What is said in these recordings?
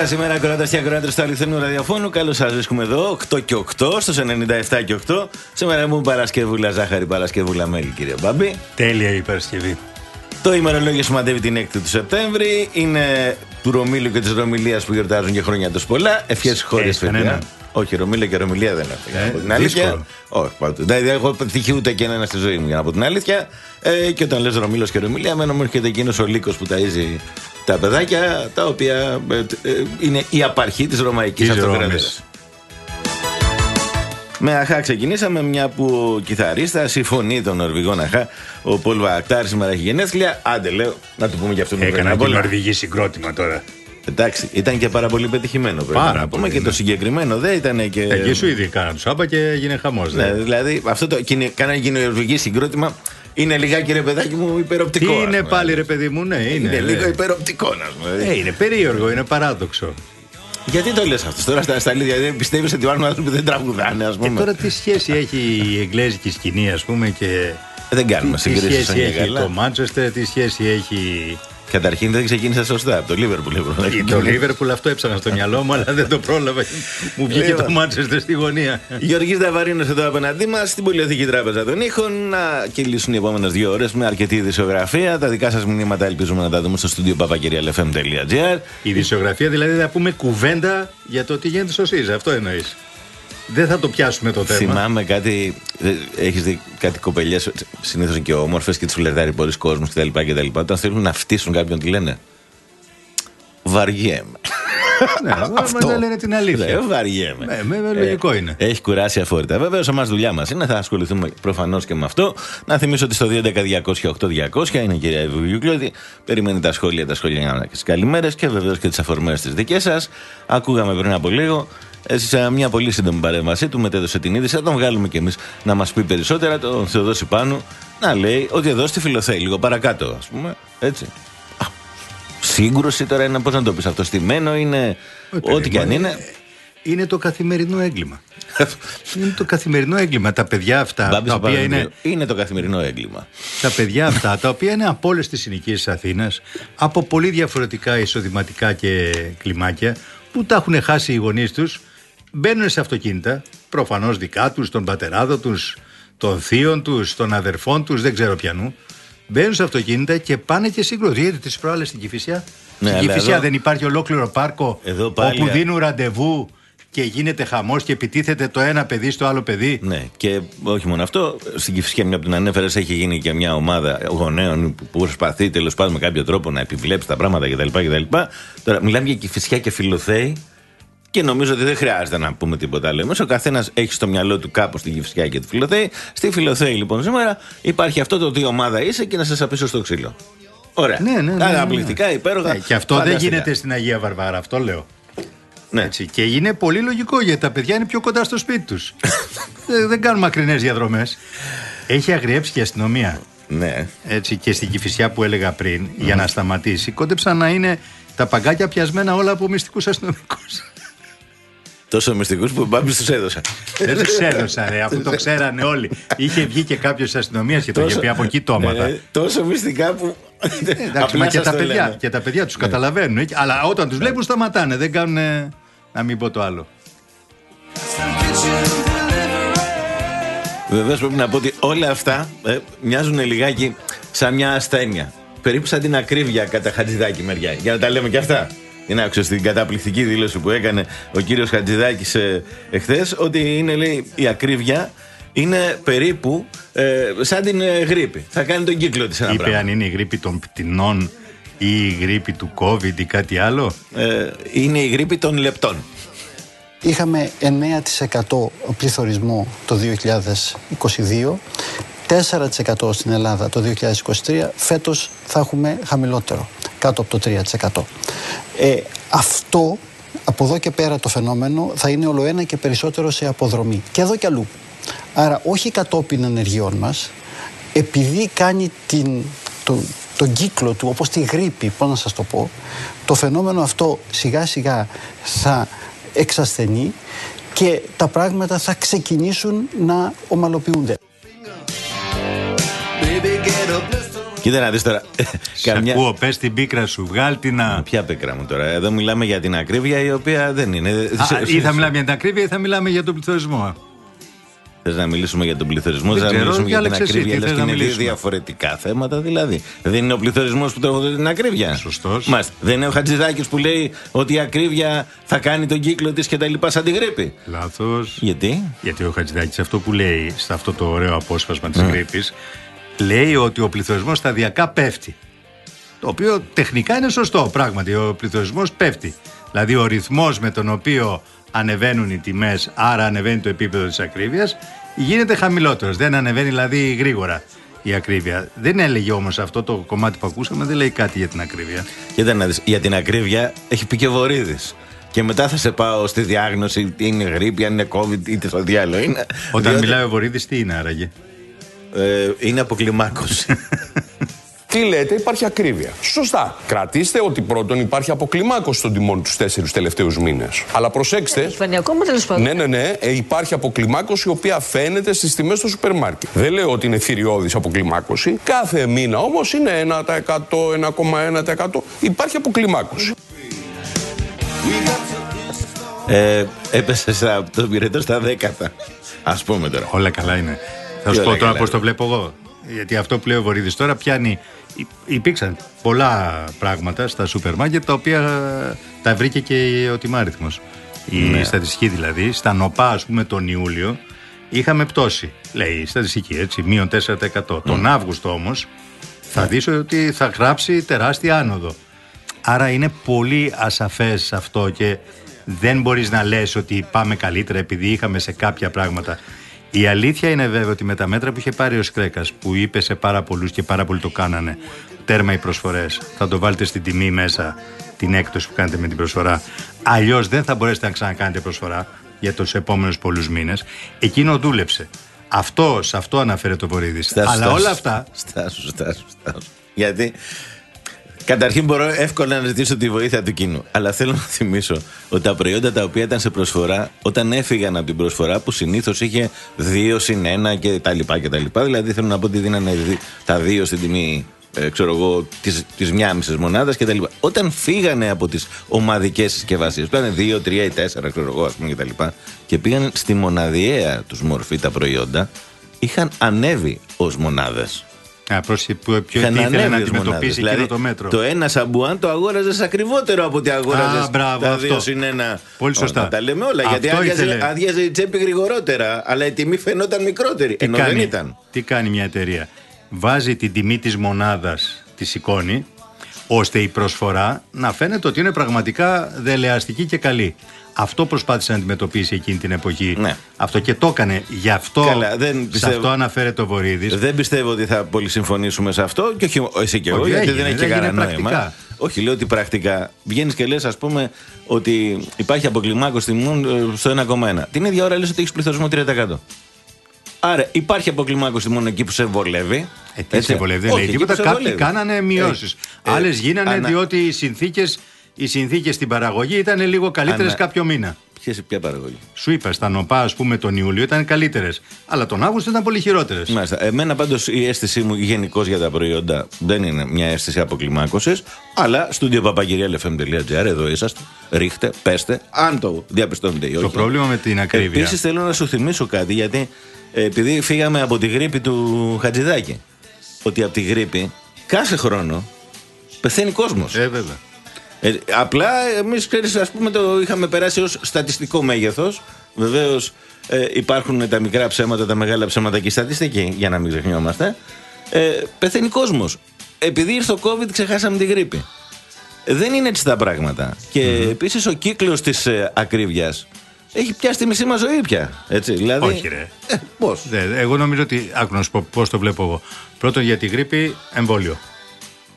Καλή σα ημέρα, ακροατές και ακροάτε του αληθινού ραδιοφώνου. Καλώς σας βρίσκουμε εδώ, 8 και 8, στους 97 και 8. Σήμερα μου Παρασκευούλα ζάχαρη, Παρασκευούλα μέλη, κύριε Μπάμπη. Τέλεια η Παρασκευή. Το ημερολόγιο σημαντεύει την 6η του Σεπτέμβρη. Είναι του Ρωμίλου και της Ρωμιλία που γιορτάζουν και χρόνια τους πολλά. Ευχές χώρε παιδιά. Όχι, Ρωμίλα και Ρωμιλία δεν έχω. Ε, από την αλήθεια. δύσκολο. Όχι, πάντοτε. Δηλαδή, δεν έχω πετύχει ούτε και ένα στη ζωή μου για να πω την αλήθεια. Ε, και όταν λες Ρωμίλο και Ρωμιλία, μένω μου έρχεται εκείνος ο λύκος που ταζει τα παιδάκια, τα οποία ε, ε, είναι η απαρχή της Ρωμαϊκής Της Αυτοκρατορίας. Ρώμης. Με Αχά ξεκινήσαμε, μια που ο κιθαρίστας, η φωνή των Νορβηγών Αχά, ο Πολ Βακτάρ σήμερα έχει γενέθλια. Άντε, λέω, να του πούμε και αυτόν Έκανα πριν απ' και όλα. νορβηγή συγκρότημα τώρα. Εντάξει, ήταν και πάρα πολύ πετυχημένο. Πρέπει Πάρα να πούμε πολύ, και ναι. το συγκεκριμένο δεν ήταν και. Ε, και σου ήδη κάνα του άπα και έγινε χαμός. Ναι, δηλαδή αυτό το κινη- κάνανε κοινωνιολογική συγκρότημα είναι λιγάκι ρε παιδάκι μου υπεροπτικό. Τι ας είναι πούμε. πάλι ρε παιδί μου, ναι, είναι. Είναι ναι. λίγο υπεροπτικό, να πούμε. Ε, είναι περίεργο, είναι παράδοξο. Γιατί το λες αυτό τώρα στα, στα αλήθεια, δεν πιστεύεις ότι υπάρχουν άνθρωποι που δεν τραγουδάνε, ας Και πούμε; τώρα τι σχέση έχει η εγγλέζικη σκηνή, ας πούμε, και. Δεν κάνουμε Τι συγκρίσεις σαν σχέση και έχει καλά. το Μάντσεστερ, τι σχέση έχει. Καταρχήν δεν ξεκίνησε σωστά από το Λίβερπουλ. λοιπόν. Το Λίβερπουλ αυτό έψανα στο μυαλό μου, αλλά δεν το πρόλαβα. Μου βγήκε Λοιπόν. το Μάντσεστερ στη γωνία. Γιώργης Δαβαρίνος εδώ απέναντί μας στην Πολυεθνική Τράπεζα των Ήχων. Να κυλήσουν οι επόμενες δύο ώρες με αρκετή ειδησιογραφία. Τα δικά σας μηνύματα ελπίζουμε να τα δούμε στο στούντιο papakirialfm.gr. Η δισογραφία δηλαδή θα πούμε κουβέντα για το τι γίνεται στο ΣΥΖΑ. Αυτό εννοείς. Δεν θα το πιάσουμε το θέμα. Θυμάμαι κάτι. Έχεις δει κάτι κοπελιές, συνήθως και όμορφες και του φλερτάρει πολλοί κόσμος κτλ. κτλ. Όταν θέλουν να φτύσουν κάποιον, τι λένε; Βαριέμαι. Ναι, αυτό. δεν λένε την Ε, αλήθεια. βαριέμαι. Ναι, με- λογικό είναι. Έχει κουράσει αφόρητα. Βεβαίως, εμά δουλειά μας είναι, θα ασχοληθούμε προφανώς και με αυτό. Να θυμίσω ότι στο 2.11.200.8.200 είναι η κυρία Ευρωγιουκλώδη. Περιμένει τα σχόλια, τα σχόλια και τι καλημέρες και βεβαίως και τις αφορμές της δικές σας. Ακούγαμε πριν από λίγο. Ε, Σε μια πολύ σύντομη παρέμβασή του μετέδωσε την είδηση. Θα τον βγάλουμε κι εμείς να μας πει περισσότερα. Τον Θεοδόση Πάνου να λέει ότι εδώ στη Φιλοθέη, λίγο παρακάτω, ας πούμε. Έτσι. Α, Σύγκρουση τώρα είναι, πώς να το πεις αυτό, στημένο είναι. Όχι, Ό,τι και αν περίμενε. είναι. Είναι το καθημερινό έγκλημα. είναι το καθημερινό έγκλημα. Τα παιδιά αυτά, Μπάμπης τα οποία είναι, Παπαδημητρίου. είναι το καθημερινό έγκλημα. τα παιδιά αυτά, τα οποία είναι από όλες τις συνοικίες της Αθήνας, από πολύ διαφορετικά εισοδηματικά και κλιμάκια, που τα έχουν χάσει οι γονείς τους, μπαίνουν σε αυτοκίνητα, προφανώς δικά τους, των πατεράδων τους, των θείων τους, των αδερφών τους, δεν ξέρω πιανού. Μπαίνουν σε αυτοκίνητα και πάνε και συγκροτούν. Γιατί τις προάλλες στην Κυφυσιά. Ναι, στην αλλά Κυφυσιά εδώ- δεν υπάρχει ολόκληρο πάρκο Εδώ πάλι- όπου δίνουν ραντεβού και γίνεται χαμός και επιτίθεται το ένα παιδί στο άλλο παιδί. Ναι, και όχι μόνο αυτό. Στην Κυφσιά, μια που την ανέφερες, έχει γίνει και μια ομάδα γονέων που προσπαθεί τέλος πάντων με κάποιο τρόπο να επιβλέψει τα πράγματα κτλ. κτλ. Τώρα, μιλάμε για Κυφσιά και Φιλοθέη και νομίζω ότι δεν χρειάζεται να πούμε τίποτα άλλο. Εμείς ο καθένας έχει στο μυαλό του κάπου στην Κυφσιά και τη Φιλοθέη. Στη Φιλοθέη, λοιπόν, σήμερα υπάρχει αυτό το τι ομάδα είσαι και να σας απίσω στο ξύλο. Ωραία. Ναι, ναι, ναι, ναι. Καταπληκτικά, υπέροχα. Ναι, και αυτό δεν φανταστικά. γίνεται στην Αγία Βαρβάρα, αυτό λέω. Ναι. Έτσι. Και είναι πολύ λογικό γιατί τα παιδιά είναι πιο κοντά στο σπίτι τους. δεν, δεν κάνουν μακρινές διαδρομές. Έχει αγριέψει και η αστυνομία. ναι. Έτσι, και στην Κυφυσιά που έλεγα πριν, για να σταματήσει, κόντεψαν να είναι τα παγκάκια πιασμένα όλα από μυστικούς αστυνομικούς. Τόσο μυστικούς που ο Μπάμπη τους έδωσε. Δεν τους έδωσαν, ρε, αφού το ξέρανε όλοι. Είχε βγει και κάποιος της αστυνομίας και το είχε πει από εκεί το έμαθα. Ε, τόσο μυστικά που. Εντάξει, Απλά μα και σας τα, το παιδιά, λένε. και τα παιδιά τους καταλαβαίνουν. έτσι. Αλλά όταν τους βλέπουν, σταματάνε. Δεν κάνουν. ε, Να μην πω το άλλο. Βεβαίως πρέπει να πω ότι όλα αυτά ε, μοιάζουν λιγάκι σαν μια ασθένεια. Περίπου σαν την ακρίβεια κατά Χατζηδάκη μεριά. Για να τα λέμε και αυτά. Είναι άκουσα στην καταπληκτική δήλωση που έκανε ο κύριος Χατζηδάκης ε, εχθές ότι είναι λέει η ακρίβεια είναι περίπου ε, σαν την ε, γρήπη. Θα κάνει τον κύκλο της ένα Είπε πράγμα. αν είναι η γρήπη των πτηνών ή η γρήπη του COVID ή κάτι άλλο. Ε, είναι η γρήπη των λεπτών. Είχαμε 9% πληθωρισμό το 2022, 4% στην Ελλάδα το 2023, φέτος θα έχουμε χαμηλότερο, κάτω από το 3%. Ε, αυτό, από εδώ και πέρα το φαινόμενο, θα είναι ολοένα και περισσότερο σε αποδρομή. Και εδώ και αλλού. Άρα όχι κατόπιν ενεργειών μας, επειδή κάνει την, το, τον κύκλο του, όπως τη γρήπη, πώς να σας το πω, το φαινόμενο αυτό σιγά σιγά θα εξασθενεί και τα πράγματα θα ξεκινήσουν να ομαλοποιούνται. Κοίτα να δεις τώρα. Σε ακούω, πες την πίκρα σου, βγάλ την να. Ποια πίκρα μου τώρα. Εδώ μιλάμε για την ακρίβεια η οποία δεν είναι. Α, ή θα μιλάμε για την ακρίβεια ή θα μιλάμε για τον πληθωρισμό. Θες να μιλήσουμε για τον πληθωρισμό, θες να μιλήσουμε για την ακρίβεια. Λες και είναι δύο διαφορετικά θέματα δηλαδή. Δεν είναι ο πληθωρισμός που τροφοδοτεί την ακρίβεια. Σωστός. Δεν είναι ο Χατζηδάκης που λέει ότι η ακρίβεια θα κάνει τον κύκλο της και τα λοιπά σαν τη γρήπη. Λάθος. Γιατί; Γιατί ο Χατζηδάκης αυτό που λέει σε αυτό το ωραίο απόσπασμα της mm. γρήπης λέει ότι ο πληθωρισμός σταδιακά πέφτει. Το οποίο τεχνικά είναι σωστό. Πράγματι, ο πληθωρισμός πέφτει. Δηλαδή, ο ρυθμός με τον οποίο ανεβαίνουν οι τιμές, άρα ανεβαίνει το επίπεδο της ακρίβειας, γίνεται χαμηλότερος. Δεν ανεβαίνει δηλαδή γρήγορα η ακρίβεια. Δεν έλεγε όμως αυτό το κομμάτι που ακούσαμε, δεν λέει κάτι για την ακρίβεια. Κοίτα να δεις, για την ακρίβεια έχει πει και Βορύδης. Και μετά θα σε πάω στη διάγνωση, τι είναι γρήπη, αν είναι COVID, είτε στο διάλογο είναι. Όταν διότι... μιλάει ο Βορύδης, τι είναι άραγε; Ε, είναι αποκλιμάκωση. Τι λέτε, υπάρχει ακρίβεια. Σωστά. Κρατήστε ότι πρώτον υπάρχει αποκλιμάκωση των τιμών τους τέσσερις τελευταίους μήνες. Αλλά προσέξτε. Έχει φανεί ακόμα τέλος πάντων. Ναι, ναι, ναι. Ε, υπάρχει αποκλιμάκωση η οποία φαίνεται στις τιμές του σούπερ μάρκετ. Δεν λέω ότι είναι θηριώδης αποκλιμάκωση. Κάθε μήνα όμως είναι 1%, 1,1%. Υπάρχει αποκλιμάκωση. Ε, έπεσε από το πυρετό στα δέκατα. Α πούμε τώρα. Όλα καλά είναι. Θα σου πω τώρα πώς το βλέπω εγώ. Γιατί αυτό που λέει ο Βορύδης τώρα πιάνει υπήρξαν πολλά πράγματα στα σούπερ μάρκετ τα οποία τα βρήκε και ο τιμάριθμος. Η ναι. στατιστική δηλαδή, στα νοπά ας πούμε τον Ιούλιο είχαμε πτώση, λέει η στατιστική έτσι, μείον 4%. Τον Αύγουστο όμως θα δεις ότι θα γράψει τεράστια άνοδο. Άρα είναι πολύ ασαφές αυτό και δεν μπορείς να λες ότι πάμε καλύτερα επειδή είχαμε σε κάποια πράγματα η αλήθεια είναι βέβαια ότι με τα μέτρα που είχε πάρει ο Σκρέκας, που είπε σε πάρα πολλούς και πάρα πολλοί το κάνανε, τέρμα οι προσφορές, θα το βάλετε στην τιμή μέσα την έκπτωση που κάνετε με την προσφορά. Αλλιώς δεν θα μπορέσετε να ξανακάνετε προσφορά για τους επόμενους πολλούς μήνες. Εκείνο δούλεψε. Αυτό, σε αυτό αναφέρεται ο Βορύδης. Αλλά όλα αυτά. Στάσου, στάσου, στάσου. Γιατί Καταρχήν μπορώ εύκολα να ζητήσω τη βοήθεια του κοινού. Αλλά θέλω να θυμίσω ότι τα προϊόντα τα οποία ήταν σε προσφορά, όταν έφυγαν από την προσφορά που συνήθως είχε 2 συν 1 και τα λοιπά και τα λοιπά. Δηλαδή θέλω να πω ότι δίνανε τα δύο στην τιμή ε, ξέρω εγώ, της, της μια μισή μονάδας και τα λοιπά. Όταν φύγανε από τις ομαδικές συσκευασίες, που ήταν 2, 3 ή 4 ξέρω εγώ ας πούμε και τα λοιπά, και πήγαν στη μοναδιαία τους μορφή τα προϊόντα, είχαν ανέβει ως μονάδες. Α, ποιο ήθελε να αντιμετωπίσει δηλαδή, το μέτρο. Το ένα σαμπουάν το αγόραζες ακριβότερο από ότι αγόραζες τα δύο συν ένα. Πολύ σωστά. τα λέμε όλα. Αυτό γιατί άδειαζε, άδειαζε η τσέπη γρηγορότερα, αλλά η τιμή φαινόταν μικρότερη. Τι ενώ κάνει, δεν ήταν. Τι κάνει μια εταιρεία; Βάζει την τιμή της μονάδας της σηκώνει ώστε η προσφορά να φαίνεται ότι είναι πραγματικά δελεαστική και καλή. Αυτό προσπάθησε να αντιμετωπίσει εκείνη την εποχή. Ναι. Αυτό και το έκανε. Γι' αυτό, Καλά, δεν πιστεύω, σε αυτό αναφέρεται ο Βορύδης. Δεν πιστεύω ότι θα πολύ συμφωνήσουμε σε αυτό. Και όχι εσύ και εγώ, γιατί δεν έχει και κανένα νόημα. Όχι, λέω ότι πρακτικά βγαίνεις και λες, ας πούμε, ότι υπάρχει αποκλιμάκωση τιμών ε, στο 1,1. Την ίδια ώρα λες ότι έχεις πληθωρισμό 3%. Άρα υπάρχει αποκλιμάκωση μόνο εκεί που σε βολεύει. Ε, τι σε βολεύει, δεν λέει τίποτα. Κάποιοι κάνανε μειώσεις. Ε, ε, Άλλες γίνανε ανα... διότι οι συνθήκες οι συνθήκες στην παραγωγή ήταν λίγο καλύτερες Ανα... κάποιο μήνα. Ποιες, ποια παραγωγή; Σου είπα, στα νοπά, ας πούμε, τον Ιούλιο ήταν καλύτερες. Αλλά τον Αύγουστο ήταν πολύ χειρότερες. Μάλιστα. Εμένα πάντως η αίσθησή μου γενικώς για τα προϊόντα δεν είναι μια αίσθηση αποκλιμάκωσης. Αλλά στο παπαγυριαλεφm.gr εδώ είσαστε. Ρίχτε, πέστε, αν το διαπιστώνετε ή όχι. Το πρόβλημα με την ακρίβεια. Επίσης θέλω να σου θυμίσω κάτι, γιατί ε, επειδή φύγαμε από τη γρήπη του Χατζηδάκη. Ότι από τη γρήπη κάθε χρόνο πεθαίνει κόσμος. Ε, βέβαια. Ε, απλά εμείς, ξέρεις, ας πούμε, το είχαμε περάσει ως στατιστικό μέγεθος. Βεβαίως ε, υπάρχουν τα μικρά ψέματα, τα μεγάλα ψέματα και η στατιστική, για να μην ξεχνιόμαστε. Ε, πεθαίνει κόσμος. Επειδή ήρθε ο COVID, ξεχάσαμε την γρήπη. Ε, δεν είναι έτσι τα πράγματα. Και mm-hmm. επίσης ο κύκλος της ε, ακρίβειας έχει πιάσει τη μισή μας ζωή πια. Έτσι, δηλαδή... Όχι, ρε. Ε, πώς; Εγώ νομίζω ότι. Άκου να σου πω πώς το βλέπω εγώ. Πρώτον για τη γρήπη, εμβόλιο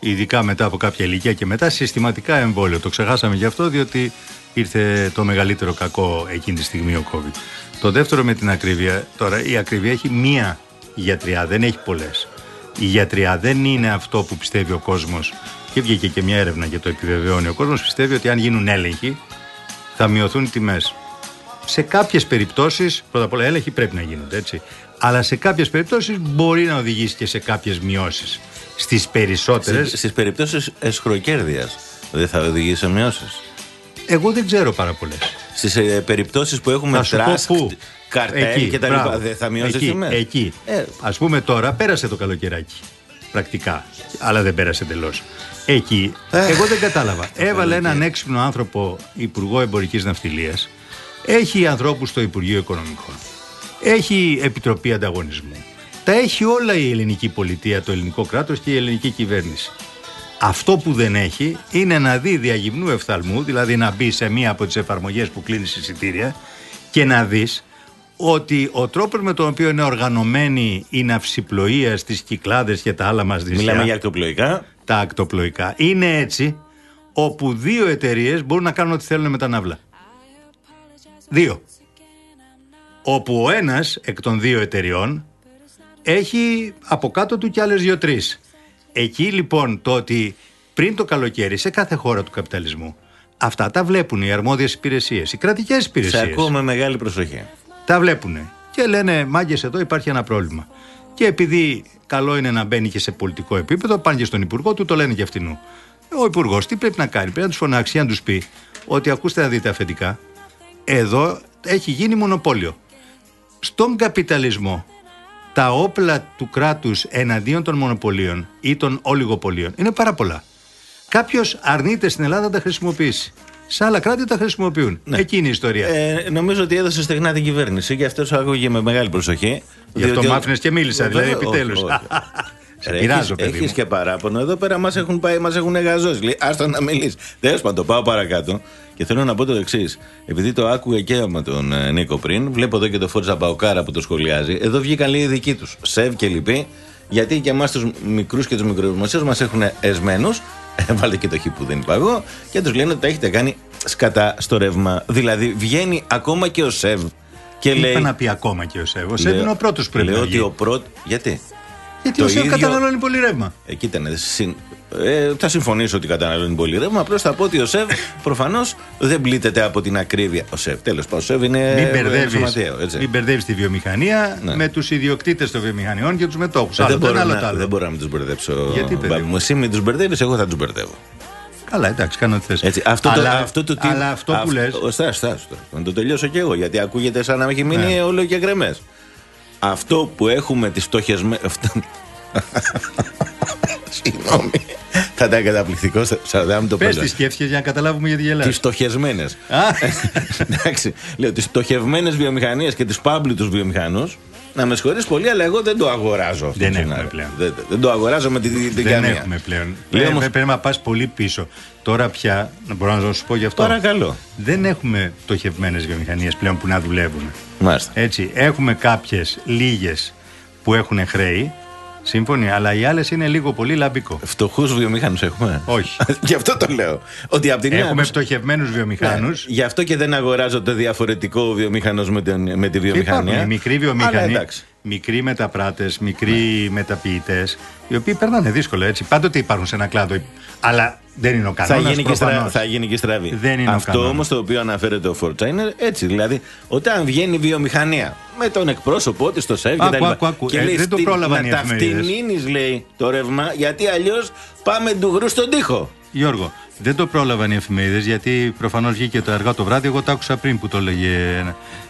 ειδικά μετά από κάποια ηλικία και μετά, συστηματικά εμβόλιο. Το ξεχάσαμε γι' αυτό, διότι ήρθε το μεγαλύτερο κακό εκείνη τη στιγμή ο COVID. Το δεύτερο με την ακρίβεια, τώρα η ακρίβεια έχει μία γιατριά, δεν έχει πολλές. Η γιατριά δεν είναι αυτό που πιστεύει ο κόσμος. Και βγήκε και μια έρευνα και το επιβεβαιώνει. Ο κόσμος πιστεύει ότι αν γίνουν έλεγχοι θα μειωθούν οι τιμές. Σε κάποιες περιπτώσεις, πρώτα απ' όλα, έλεγχοι πρέπει να γίνονται έτσι. Αλλά σε κάποιες περιπτώσεις μπορεί να οδηγήσει και σε κάποιες μειώσεις. Στις περισσότερες, Στις περιπτώσεις εσχροκέρδειας δεν θα οδηγήσει σε μειώσεις. εγώ δεν ξέρω πάρα πολλές. Στις περιπτώσεις που έχουμε Θα σου πω τραστ, πού. καρτέλ και τα λοιπά, μπράβο. δεν θα μειώσει τι εκεί, τιμέ. εκεί. Ε, Ας πούμε τώρα πέρασε το καλοκαιράκι. Πρακτικά. Αλλά δεν πέρασε εντελώς. Εκεί. εγώ δεν κατάλαβα. Έβαλε έναν έξυπνο άνθρωπο υπουργό εμπορικής ναυτιλίας. Έχει ανθρώπους στο Υπουργείο Οικονομικών. Έχει επιτροπή ανταγωνισμού. Τα έχει όλα η ελληνική πολιτεία, το ελληνικό κράτος και η ελληνική κυβέρνηση. Αυτό που δεν έχει είναι να δει διαγυμνού εφθαλμού, δηλαδή να μπει σε μία από τις εφαρμογές που κλείνει εισιτήρια και να δεις ότι ο τρόπος με τον οποίο είναι οργανωμένη η ναυσιπλοεία στις Κυκλάδες και τα άλλα μας νησιά, μιλάμε για ακτοπλοϊκά. τα ακτοπλοϊκά, είναι έτσι όπου δύο εταιρείες μπορούν να κάνουν ό,τι θέλουν με τα ναύλα. Δύο. Όπου ο ένας εκ των δύο εταιριών έχει από κάτω του κι άλλες δύο-τρεις. Εκεί λοιπόν το ότι πριν το καλοκαίρι σε κάθε χώρα του καπιταλισμού αυτά τα βλέπουν οι αρμόδιες υπηρεσίες, οι κρατικές Σε υπηρεσίες. ακούω με μεγάλη προσοχή. Τα βλέπουν και λένε μάγκες εδώ υπάρχει ένα πρόβλημα. Και επειδή καλό είναι να μπαίνει και σε πολιτικό επίπεδο, πάνε και στον Υπουργό του, το λένε και αυτινού. Ο Υπουργός τι πρέπει να κάνει, πρέπει να τους φωνάξει, να τους πει ότι ακούστε να δείτε αφεντικά, εδώ έχει γίνει μονοπόλιο. Στον καπιταλισμό, τα όπλα του κράτους εναντίον των μονοπωλίων ή των ολιγοπολίων είναι πάρα πολλά. Κάποιος αρνείται στην Ελλάδα να τα χρησιμοποιήσει. Σε άλλα κράτη τα χρησιμοποιούν. Εκεί είναι η ιστορία. Ε, νομίζω ότι έδωσε στεγνά την κυβέρνηση και αυτός άκουγε με μεγάλη προσοχή. Γι' αυτό μ' άφηνες και μίλησα, δηλαδή, Βέβαια, επιτέλους. όχι, όχι. Σε Ρε, πειράζω, έχεις- παιδί Έχεις μου. και παράπονο. Εδώ πέρα μας έχουν πάει, μας έχουν γαζώσει. Λέει, άστο να μιλήσεις. Τέλος πάντων, το πάω παρακάτω. Και θέλω να πω το εξής. Επειδή το άκουγα και με τον ε, Νίκο πριν, βλέπω εδώ και το Φόρτζα Παοκάρα που το σχολιάζει. Εδώ βγήκαν λίγοι δικοί τους. Σεβ και λοιποί. Γιατί και εμάς τους μικρούς και τους μικροδημοσίου μας έχουν εσμένους. Βάλτε και το χ που δεν είπα εγώ. Και τους λένε ότι τα έχετε κάνει σκατά στο ρεύμα. Δηλαδή βγαίνει ακόμα και ο Σεβ. Και Τι λέει. είπε να πει ακόμα και ο Σεβ. Ο Σεβ είναι ο πρώτος που πρέπει Λέω να ότι βγει. ο πρώτο. Γιατί; Γιατί το ο Σεβ ίδιο- καταναλώνει πολύ ρεύμα. Ε, κοίτανε, συν... ε, θα συμφωνήσω ότι καταναλώνει πολύ ρεύμα. Απλώς θα πω ότι ο ΣΕΒ προφανώς δεν πλήττεται από την ακρίβεια. Ο ΣΕΒ, τέλος πάντων. Ο ΣΕΒ είναι Μην ε, μπερδεύει σωματιαίο, έτσι. μην μπερδεύεις τη βιομηχανία Ναι. με τους ιδιοκτήτες των βιομηχανιών και τους μετόχους. Ε, Άλλο δεν, το μπορώ ένα, άλλο να, το άλλο. δεν μπορώ να μην τους μπερδέψω. Γιατί, παιδί μπάμπη μου; μου. Εσύ μην τους μπερδεύεις, εγώ θα τους μπερδεύω. Καλά, εντάξει, κάνω ό,τι θες. Έτσι, αυτό, αλλά, το, αυτό το τι. αλλά αυτό που λες Ο Στάς, Στάς, τώρα. Να το τελειώσω κι εγώ, γιατί ακούγεται σαν να έχει μείνει Ναι. όλο και γκρεμές. Αυτό που έχουμε τις στοχεσμένε. Συγγνώμη. Θα ήταν καταπληκτικό. Σαν να μην το Πες παίζω. τις σκέφτηκες για να καταλάβουμε γιατί Τις γελάς. στοχευμένε. Α. Εντάξει. Λέω τις στοχευμένε βιομηχανίες και του πάμπλητου βιομηχανούς. Να με συγχωρείς πολύ, αλλά εγώ δεν το αγοράζω αυτό. Δεν το έχουμε σενάριο. πλέον. Δεν, δεν το αγοράζω με την, την Δεν καμία. έχουμε πλέον. Λέω Ε, όμως- Πρέπει να πας πολύ πίσω. Τώρα πια, να μπορώ να σου πω γι' αυτό. Παρακαλώ. Δεν έχουμε πτωχευμένες βιομηχανίες πλέον που να δουλεύουν. Μάλιστα. Έτσι, έχουμε κάποιες λίγες που έχουν χρέη, σύμφωνοι, αλλά οι άλλες είναι λίγο πολύ λαμπικό. Φτωχούς βιομηχανού έχουμε; Όχι. Γι' αυτό το λέω. Ότι από τη μία. Έχουμε πτωχευμένου βιομηχανού. Ναι, Γι' αυτό και δεν αγοράζω το διαφορετικό βιομηχανός με, την- με τη Και υπάρχουν βιομηχανία. οι μικροί Αλλά βιομηχανοί, εντάξει. Μικροί μεταπράτες, μικροί μεταποιητές, οι οποίοι περνάνε δύσκολα έτσι. Πάντοτε υπάρχουν σε ένα κλάδο. Αλλά δεν είναι ο Θα κανόνας. γίνει, και στρα... θα γίνει και στραβή. Δεν είναι ο Αυτό κανόνας. όμως το οποίο αναφέρεται ο Φόρτσα είναι έτσι. Δηλαδή, όταν βγαίνει η βιομηχανία με τον εκπρόσωπό της στο ΣΕΒ και Άκου, τα λοιπά, άκου, άκου. Και Ε, λέει δεν το «Στη- πρόλαβαν οι να τα εφημερίδες». φτηνίνεις, λέει το ρεύμα, γιατί αλλιώς πάμε ντουγρού στον τοίχο. Γιώργο, δεν το πρόλαβαν οι εφημερίδες γιατί προφανώς βγήκε το αργά το βράδυ. Εγώ το άκουσα πριν που το λέγε.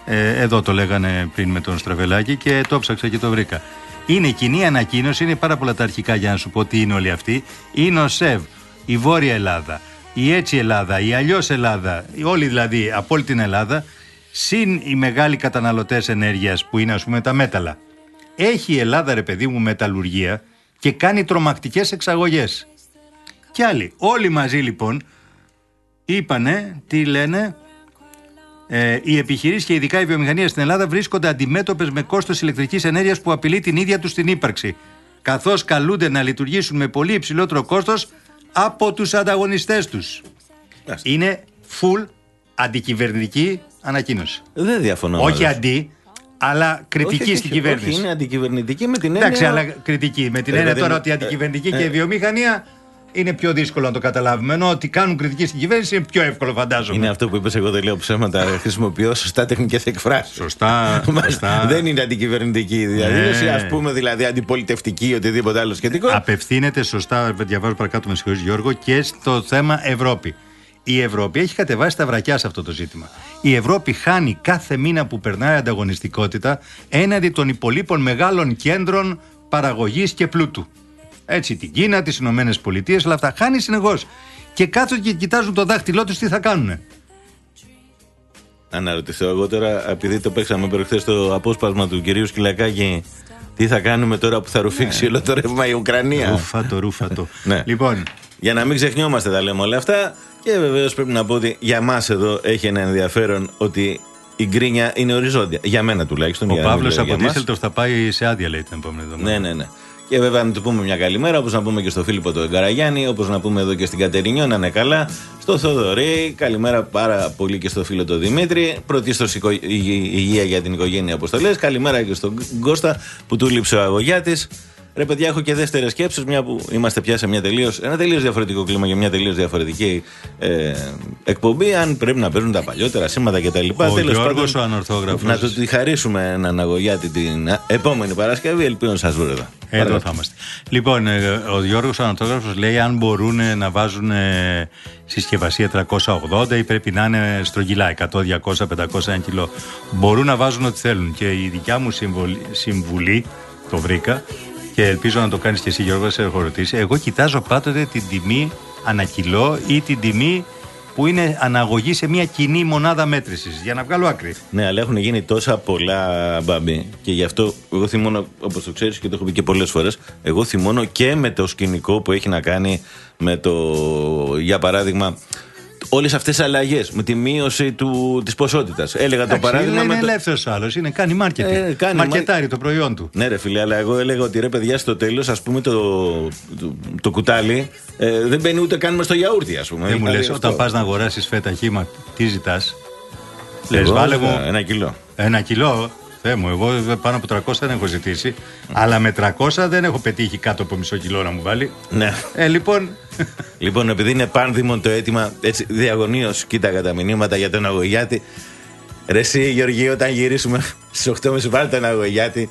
Ε, εδώ το λέγανε πριν με τον Στραβελάκη και το ψάξα και το βρήκα. Είναι κοινή ανακοίνωση, είναι πάρα πολλά τα αρχικά για να σου πω τι είναι όλοι αυτοί. Είναι ο ΣΕΒ, η Βόρεια Ελλάδα, η Έτσι Ελλάδα, η Αλλιώς Ελλάδα, όλοι δηλαδή από όλη την Ελλάδα, συν οι μεγάλοι καταναλωτές ενέργειας που είναι ας πούμε τα μέταλλα. Έχει η Ελλάδα, ρε παιδί μου, μεταλλουργία και κάνει τρομακτικές εξαγωγές. Και άλλοι. Όλοι μαζί λοιπόν είπανε, τι λένε, ε, οι επιχειρήσεις και ειδικά η βιομηχανία στην Ελλάδα βρίσκονται αντιμέτωπες με κόστος ηλεκτρικής ενέργειας που απειλεί την ίδια τους την ύπαρξη. Καθώς καλούνται να λειτουργήσουν με πολύ υψηλότερο κόστος από τους ανταγωνιστές τους. Μάλιστα. Είναι full αντικυβερνητική ανακοίνωση. Δεν διαφωνώ. όχι μαζί σου. αντί, αλλά κριτική Όχι, στην όχι, κυβέρνηση. Όχι, είναι αντικυβερνητική με την έννοια. Εντάξει, αλλά κριτική. Με την Ε, έννοια παιδί τώρα μου, ότι η αντικυβερνητική ε, και η ε, βιομηχανία είναι πιο δύσκολο να το καταλάβουμε. Ενώ ότι κάνουν κριτική στην κυβέρνηση είναι πιο εύκολο, φαντάζομαι. Είναι αυτό που είπες: Εγώ δεν λέω ψέματα. Χρησιμοποιώ σωστά τεχνικές εκφράσεις. Σωστά. σωστά. δεν είναι αντικυβερνητική η διαδήλωση. Ναι. Α πούμε δηλαδή αντιπολιτευτική ή οτιδήποτε άλλο σχετικό. Απευθύνεται σωστά, διαβάζω παρακάτω με συγχωρείς Γιώργο, και στο θέμα Ευρώπη. Η Ευρώπη έχει κατεβάσει τα βρακιά σε αυτό το ζήτημα. Η Ευρώπη χάνει κάθε μήνα που περνάει ανταγωνιστικότητα έναντι των υπολείπων μεγάλων κέντρων παραγωγής και πλούτου. Έτσι, την Κίνα, τις Ηνωμένες Πολιτείες, όλα αυτά. Χάνει συνεχώς. Και κάθονται και κοιτάζουν το δάχτυλό τους τι θα κάνουν. Αναρωτηθώ εγώ τώρα, επειδή το παίξαμε προχθέ το απόσπασμα του κυρίου Σκυλακάκη, τι θα κάνουμε τώρα που θα ρουφήξει όλο το ρεύμα η Ουκρανία; Ρούφατο, ρούφατο. Ναι. Λοιπόν, Για να μην ξεχνιόμαστε τα λέμε όλα αυτά. Και βεβαίως πρέπει να πω ότι για μας εδώ έχει ένα ενδιαφέρον ότι η γκρίνια είναι οριζόντια. Για μένα τουλάχιστον. ο για να μην Παύλος λέω από για μας. Δίσελτορ θα πάει σε άδεια, λέει την επόμενη εβδομάδα. Ναι, ναι, ναι. Και βέβαια να του πούμε μια καλημέρα, όπως να πούμε και στο Φίλιππο τον Καραγιάννη, όπως να πούμε εδώ και στην Κατερινιό, να είναι καλά. Στο Θοδωρή, καλημέρα πάρα πολύ και στο φίλο τον Δημήτρη. Πρωτίστω υγεία για την οικογένεια, όπως το λες. Καλημέρα και στον Κώστα που του λείψε ο αγωγιάτη. Ρε παιδιά, έχω και δεύτερες σκέψεις, μια που είμαστε πια σε μια τελείως, ένα τελείως διαφορετικό κλίμα και μια τελείως διαφορετική ε, εκπομπή. Αν πρέπει να παίρνουν τα παλιότερα σήματα κτλ. Ο Τέλος Γιώργος πάντων, ο ανορθόγραφος. Να του τη χαρίσουμε έναν αγωγιάτη την ε, επόμενη Παρασκευή. Ελπίζω να σας βρω εδώ. Εδώ θα είμαστε. Λοιπόν, ε, ο Γιώργος Ανατόγραφος λέει αν μπορούν ε, να βάζουν ε, συσκευασία 380 ή πρέπει να είναι στρογγυλά 100, 200, 500, 1 κιλό. Μπορούν να βάζουν ό,τι θέλουν. Και η δικιά μου συμβολή- συμβουλή, το βρήκα και ελπίζω να το κάνεις και εσύ Γιώργος, να σε έχω ρωτήσει. Εγώ κοιτάζω πάντοτε την τιμή ανά κιλό ή την τιμή που είναι αναγωγή σε μια κοινή μονάδα μέτρησης για να βγάλω άκρη. Ναι, αλλά έχουν γίνει τόσα πολλά μπαμπή. Και γι' αυτό εγώ θυμώνω, όπως το ξέρεις και το έχω πει και πολλές φορές, εγώ θυμώνω και με το σκηνικό που έχει να κάνει με το, για παράδειγμα, όλες αυτές τις αλλαγές. Με τη μείωση της ποσότητας. Έλεγα το Εντάξει, παράδειγμα. είναι με το... ελεύθερος άλλος. Είναι, κάνει μάρκετινγκ. Ε, κάνει Μαρκετάρει το προϊόν του. Ναι, ρε φίλε, αλλά εγώ έλεγα ότι ρε παιδιά στο τέλος, ας πούμε, το, το, το κουτάλι ε, δεν μπαίνει ούτε καν μες στο γιαούρτι, ας πούμε. Δεν μου Δηλαδή, λες, αυτό. όταν πας να αγοράσεις φέτα χύμα, τι ζητάς; Λες, Εγώ, βάλε ε, μου Ένα κιλό. ένα κιλό. Θεέ μου, εγώ βέβαια πάνω από 300 δεν έχω ζητήσει. Αλλά με 300 δεν έχω πετύχει κάτω από μισό κιλό να μου βάλει. Ναι. Ε, λοιπόν. Λοιπόν, επειδή είναι πάνδημον το αίτημα, έτσι διαγωνίως κοίταγα τα μηνύματα για τον αγωγιάτη. Ρε εσύ, Γεωργή, όταν γυρίσουμε στις 8.30 βάλτε τον αγωγιάτη.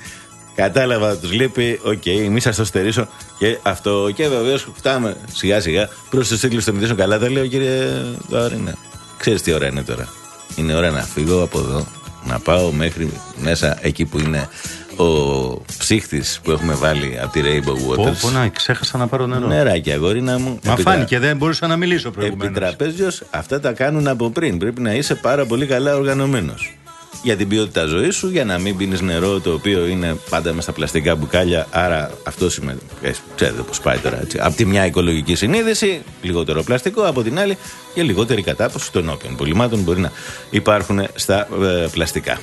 Κατάλαβα, τους λείπει. Οκ, μη σας το στερήσω. Και αυτό. Και βεβαίως φτάμε σιγά σιγά προς του τίτλου των ειδήσεων. Καλά τα λέω, κύριε Δωρίνε. Ξέρεις τι ώρα είναι τώρα. Είναι ώρα να φύγω από εδώ, να πάω μέχρι μέσα εκεί που είναι ο ψύχτης που έχουμε βάλει από τη Rainbow Πω, Waters. πω, να, ξέχασα να πάρω νερό. Νεράκι, αγόρινα μου. Μα Επιτρα- φάνηκε, δεν μπορούσα να μιλήσω προηγουμένως. Επιτραπέζιο, αυτά τα κάνουν από πριν. Πρέπει να είσαι πάρα πολύ καλά οργανωμένος. Για την ποιότητα ζωής σου, για να μην πίνεις νερό το οποίο είναι πάντα με στα πλαστικά μπουκάλια. Άρα αυτό σημαίνει. ε, Ξέρετε πώς πάει τώρα. Έτσι. Από τη μια οικολογική συνείδηση, λιγότερο πλαστικό, από την άλλη και λιγότερη κατάποση των όποιων πολυμάτων μπορεί να υπάρχουν στα ε, πλαστικά.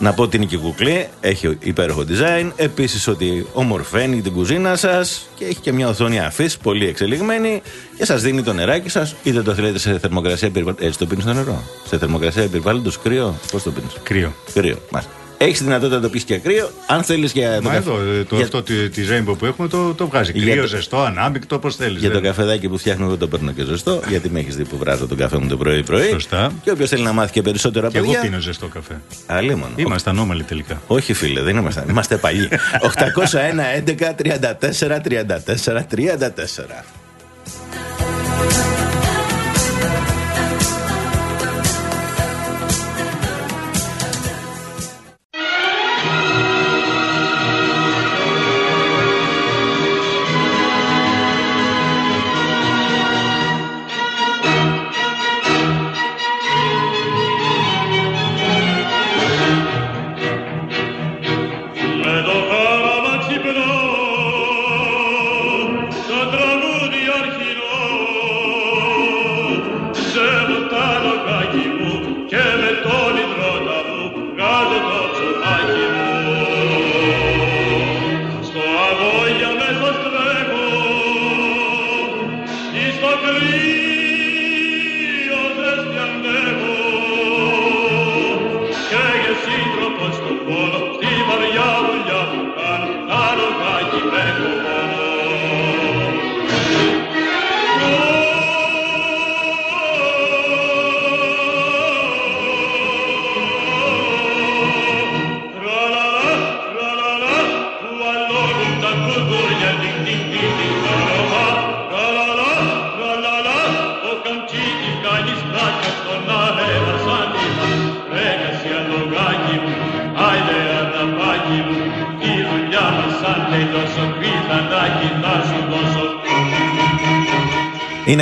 Να πω ότι είναι και κουκλή, έχει υπέροχο design. Επίσης ότι ομορφαίνει την κουζίνα σας και έχει και μια οθόνη αφής πολύ εξελιγμένη και σας δίνει το νεράκι σας. Είτε το θέλετε σε θερμοκρασία περιβάλλοντο. Έτσι το πίνεις το νερό; Σε θερμοκρασία περιβάλλοντο κρύο. Πώς το πίνεις; Κρύο. Κρύο. Έχεις δυνατότητα να το πεις και κρύο. Αν θέλεις για το Μα καφέ- εδώ, ε, το, για- αυτό τη, τη Rainbow που έχουμε το, το βγάζει. Για Κρύο, το- ζεστό, ανάμεικτο, όπω θέλεις. Για το καφεδάκι που φτιάχνω εγώ το παίρνω και ζεστό, γιατί με έχεις δει που βράζω τον καφέ μου το πρωί-πρωί. Σωστά. Και όποιος θέλει να μάθει και περισσότερο από Και εγώ παιδιά. πίνω ζεστό καφέ. Αλίμονο. Είμαστε ανώμαλοι τελικά. Όχι φίλε, δεν είμαστε. Είμαστε παλιοί. 801 11 34 34 34.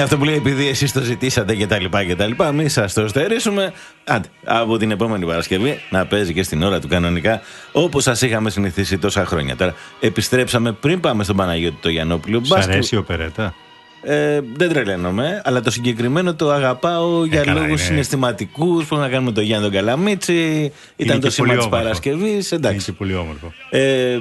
Αυτό που λέει επειδή εσείς το ζητήσατε και τα λοιπά και τα λοιπά. Εμείς σας το στερήσουμε. Άντε, από την επόμενη Παρασκευή να παίζει και στην ώρα του κανονικά όπως σας είχαμε συνηθίσει τόσα χρόνια. Τώρα επιστρέψαμε πριν πάμε στον Παναγιώτη το Γιαννόπουλο. Σ' Μπας και- αρέσει η οπερέτα. Ε, δεν τρελαίνομαι, αλλά το συγκεκριμένο το αγαπάω για Ε, καλά, λόγους είναι. συναισθηματικούς που να κάνουμε το Γιάννη τον Καλαμίτσι. Ήταν και το σήμα πολύ της όμορφο. Παρασκευής. Είναι Εντάξει. και πολύ όμορφο. Ε,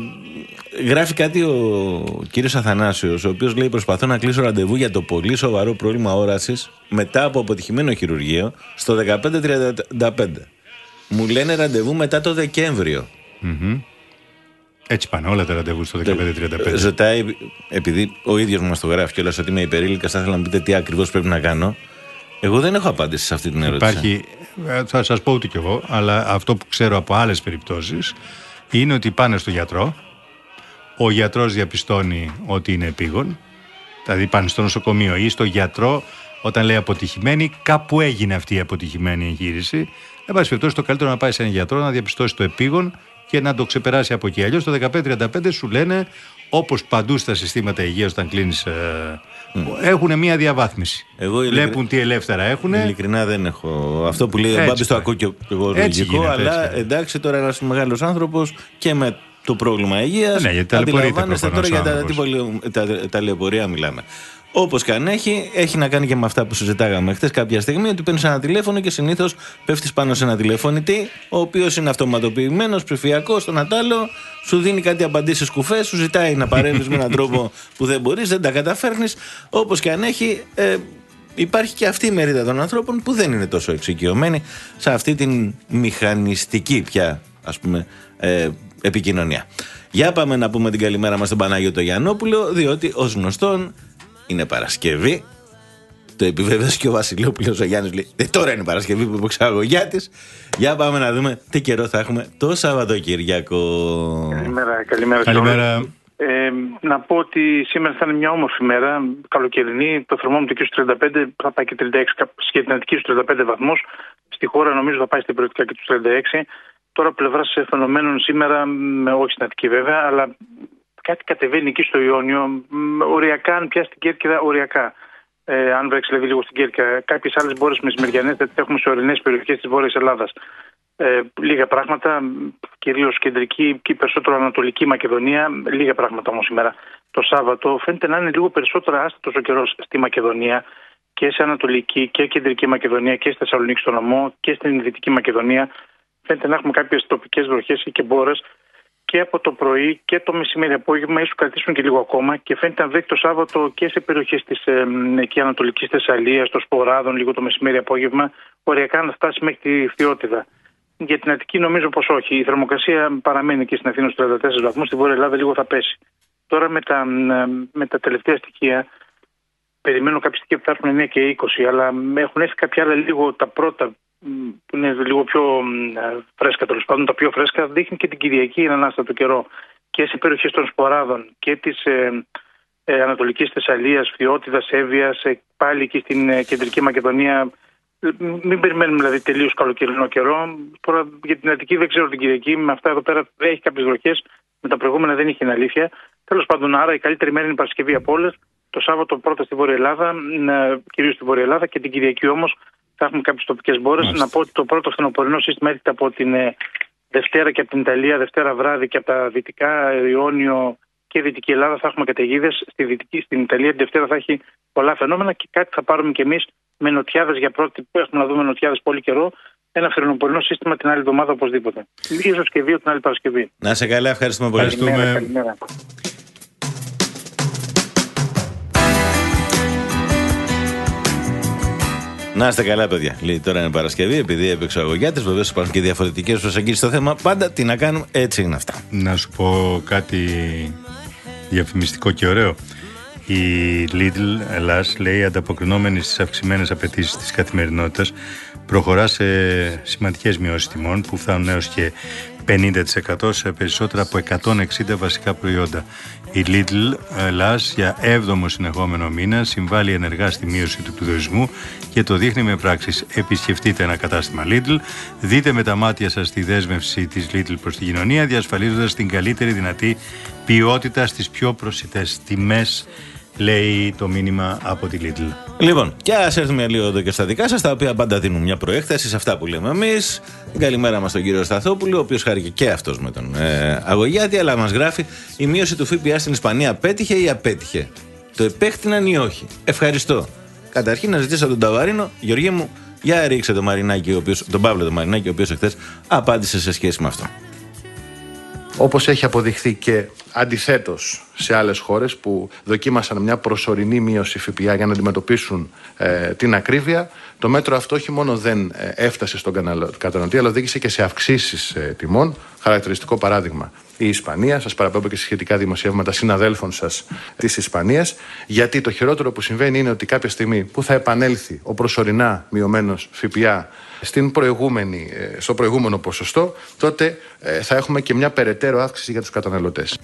γράφει κάτι ο κύριος Αθανάσιος, ο οποίος λέει προσπαθώ να κλείσω ραντεβού για το πολύ σοβαρό πρόβλημα όρασης μετά από αποτυχημένο χειρουργείο στο 1535. Μου λένε ραντεβού μετά το Δεκέμβριο. Έτσι πάνε όλα τα ραντεβού στο Ε, 1535. Ζητάει, επειδή ο ίδιος μου μας το γράφει κιόλας ότι είμαι υπερήλικας, θα ήθελα να μου πείτε τι ακριβώς πρέπει να κάνω. Εγώ δεν έχω απάντηση σε αυτή την ερώτηση. Υπάρχει, ε, θα σας πω ούτε κι εγώ, αλλά αυτό που ξέρω από άλλες περιπτώσεις είναι ότι πάνε στο γιατρό, ο γιατρός διαπιστώνει ότι είναι επίγον, δηλαδή πάνε στο νοσοκομείο ή στο γιατρό όταν λέει αποτυχημένη, κάπου έγινε αυτή η αποτυχημένη εγχείρηση. Εν πάση περιπτώσει, το καλύτερο να πάει σε έναν γιατρό να διαπιστώσει το επίγον και να το ξεπεράσει από εκεί. Αλλιώς το 1535 σου λένε, όπως παντού στα συστήματα υγείας, όταν κλείνεις. έχουν μία διαβάθμιση. Εγώ ειλικρι- Βλέπουν τι ελεύθερα έχουν. Ειλικρινά δεν έχω. Αυτό που λέει ο Έτσι Μπάμπης το πάει. ακούω και εγώ Έτσι λογικό, γίνεται, αλλά έτσι. εντάξει τώρα ένας μεγάλος άνθρωπος και με το πρόβλημα υγείας. Ναι, γιατί ταλαιπωρείται αντιλαμβάνεστε τώρα προφανώς για ο τα, άνθρωπος. τυπολιο- τα, ταλαιπωρία μιλάμε. Όπως και αν έχει, έχει να κάνει και με αυτά που συζητάγαμε χθες κάποια στιγμή, ότι παίρνεις ένα τηλέφωνο και συνήθως πέφτεις πάνω σε ένα τηλεφωνητή, ο οποίος είναι αυτοματοποιημένος, ψηφιακός, στον Ατάλο, σου δίνει κάτι απαντήσεις κουφές, σου ζητάει να παρέμβεις με έναν τρόπο που δεν μπορείς, δεν τα καταφέρνεις. Όπως και αν έχει, ε, υπάρχει και αυτή η μερίδα των ανθρώπων που δεν είναι τόσο εξοικειωμένη σε αυτή την μηχανιστική πια ας πούμε ε, επικοινωνία. Για πάμε να πούμε την καλημέρα μας στον Πανάγιο Γιαννόπουλο διότι ως γνωστόν είναι Παρασκευή το επιβεβαίωσε και ο Βασιλόπουλος ο Γιάννης λέει «Ε, τώρα είναι Παρασκευή που υποξαγωγιά της. Για πάμε να δούμε τι καιρό θα έχουμε το Σαββατοκύριακο. Καλημέρα, καλημέρα. σε Καλημέρα. όλους. Ε, να πω ότι σήμερα θα είναι μια όμορφη μέρα, καλοκαιρινή. Το θερμόμετρο εκεί στους 35 θα πάει και 36, σχετινατική στους 35 βαθμούς. Στη χώρα νομίζω θα πάει στην προεκτικά και τους 36. Τώρα πλευράς φαινομένων σήμερα, με, όχι στην Αττική βέβαια, αλλά κάτι κατεβαίνει εκεί στο Ιόνιο. μ, Οριακά, αν πιάσει την Κέρκυρα, οριακά. Ε, αν βρέξει δηλαδή λίγο στην Κέρκυρα. Κάποιες άλλες μπόρε μεσημεριανές θα τι έχουμε σε ορεινές περιοχές της Βόρειας Ελλάδας. Ε, λίγα πράγματα, κυρίως κεντρική και περισσότερο ανατολική Μακεδονία. Λίγα πράγματα όμως σήμερα. Το Σάββατο φαίνεται να είναι λίγο περισσότερο άστατος ο καιρός στη Μακεδονία και σε Ανατολική και Κεντρική Μακεδονία και στη Θεσσαλονίκη στο νομό και στην Δυτική Μακεδονία. Φαίνεται να έχουμε κάποιες τοπικές βροχές και μπόρες και από το πρωί και το μεσημέρι απόγευμα, ίσως κρατήσουν και λίγο ακόμα και φαίνεται να βρέχει το Σάββατο και σε περιοχές της ε, εκεί Ανατολικής Θεσσαλίας, των Σποράδων, λίγο το μεσημέρι απόγευμα, οριακά να φτάσει μέχρι τη Φθιώτιδα. Για την Αττική νομίζω πως όχι. Η θερμοκρασία παραμένει και στην Αθήνα στους 34 βαθμούς, στη Βόρεια Ελλάδα λίγο θα πέσει. Τώρα με τα, ε, με τα τελευταία στοιχεία, περιμένω κάποια στοιχεία που θα έρθουν 9 και 20, αλλά έχουν έρθει κάποια άλλα λίγο τα πρώτα μ, που είναι λίγο πιο μ, ε, φρέσκα τέλος πάντων, τα πιο φρέσκα, δείχνει και την Κυριακή έναν άστατο καιρό και σε περιοχές των Σποράδων και της ε, ε, Ανατολικής Θεσσαλίας, Φιώτιδα, Εύβοιας, ε, πάλι και στην ε, Κεντρική Μακεδονία. Ε, Μην περιμένουμε δηλαδή τελείως καλοκαιρινό καιρό. Τώρα για την Αττική δεν ξέρω την Κυριακή. Με αυτά εδώ πέρα έχει κάποιες βροχές. Με τα προηγούμενα δεν είχε είναι αλήθεια. Τέλος πάντων, άρα η καλύτερη μέρα είναι η Παρασκευή από όλες. Το Σάββατο πρώτα στη Βόρεια Ελλάδα, κυρίως στη Βόρεια Ελλάδα και την Κυριακή όμως θα έχουμε κάποιες τοπικές μπόρε. Να πω ότι το πρώτο φθινοπορεινό σύστημα έρχεται από την ε, Δευτέρα και από την Ιταλία, Δευτέρα βράδυ και από τα Δυτικά, Ιόνιο και Δυτική Ελλάδα θα έχουμε καταιγίδες. Στη Δυτική, στην Ιταλία την Δευτέρα θα έχει πολλά φαινόμενα και κάτι θα πάρουμε κι εμείς με νοτιάδες για πρώτη που έχουμε να δούμε νοτιάδες πολύ καιρό. Ένα φθινοπορεινό σύστημα την άλλη εβδομάδα οπωσδήποτε. σω και δύο την άλλη Παρασκευή. Να σε καλά, ευχαριστούμε πολύ. Ευχαριστούμε. Καλημέρα, καλημέρα. Να είστε καλά, παιδιά. Λέει τώρα είναι Παρασκευή, επειδή έπαιξε ο αγωγιάτη. Βεβαίως υπάρχουν και διαφορετικές προσεγγίσεις στο θέμα. Πάντα τι να κάνουμε, έτσι είναι αυτά. Να σου πω κάτι διαφημιστικό και ωραίο. Η Lidl Ελλάς λέει ανταποκρινόμενη στις αυξημένες απαιτήσεις της καθημερινότητας προχωρά σε σημαντικές μειώσεις τιμών που φτάνουν έως και 50% σε περισσότερα από 160 βασικά προϊόντα. Η Lidl Ελλάς για 7ο συνεχόμενο μήνα συμβάλλει ενεργά στη μείωση του πληθωρισμού και το δείχνει με πράξεις. Επισκεφτείτε ένα κατάστημα Lidl, δείτε με τα μάτια σας τη δέσμευση της Lidl προς την κοινωνία, διασφαλίζοντας την καλύτερη δυνατή ποιότητα στις πιο προσιτές τιμές λέει το μήνυμα από τη Lidl. Λοιπόν, και ας έρθουμε λίγο εδώ και στα δικά σας, τα οποία πάντα δίνουν μια προέκταση σε αυτά που λέμε εμείς. Καλημέρα μας τον κύριο Σταθόπουλο, ο οποίος χάρηκε και αυτός με τον ε, Αγωγιάτη, αλλά μας γράφει η μείωση του ΦΠΑ στην Ισπανία πέτυχε ή απέτυχε; Το επέκτηναν ή όχι; Ευχαριστώ. Καταρχήν να ζητήσω από τον Ταβαρίνο, Γεωργή μου, για ρίξε το Μαρινάκι, ο οποίος, τον Παύλο το Μαρινάκι, ο οποίος εχθές απάντησε σε σχέση με αυτό. Όπως έχει αποδειχθεί και αντιθέτως σε άλλες χώρες που δοκίμασαν μια προσωρινή μείωση ΦΠΑ για να αντιμετωπίσουν ε, την ακρίβεια, το μέτρο αυτό όχι μόνο δεν ε, έφτασε στον καναλο- καταναλωτή, αλλά οδήγησε και σε αυξήσεις ε, τιμών. Χαρακτηριστικό παράδειγμα η Ισπανία. Σας παραπέμπω και σε σχετικά δημοσιεύματα συναδέλφων σας της Ισπανίας. Γιατί το χειρότερο που συμβαίνει είναι ότι κάποια στιγμή που θα επανέλθει ο προσωρινά μειωμένος ΦΠΑ στην προηγούμενη, ε, στο προηγούμενο ποσοστό, τότε ε, θα έχουμε και μια περαιτέρω αύξηση για τους καταναλωτές.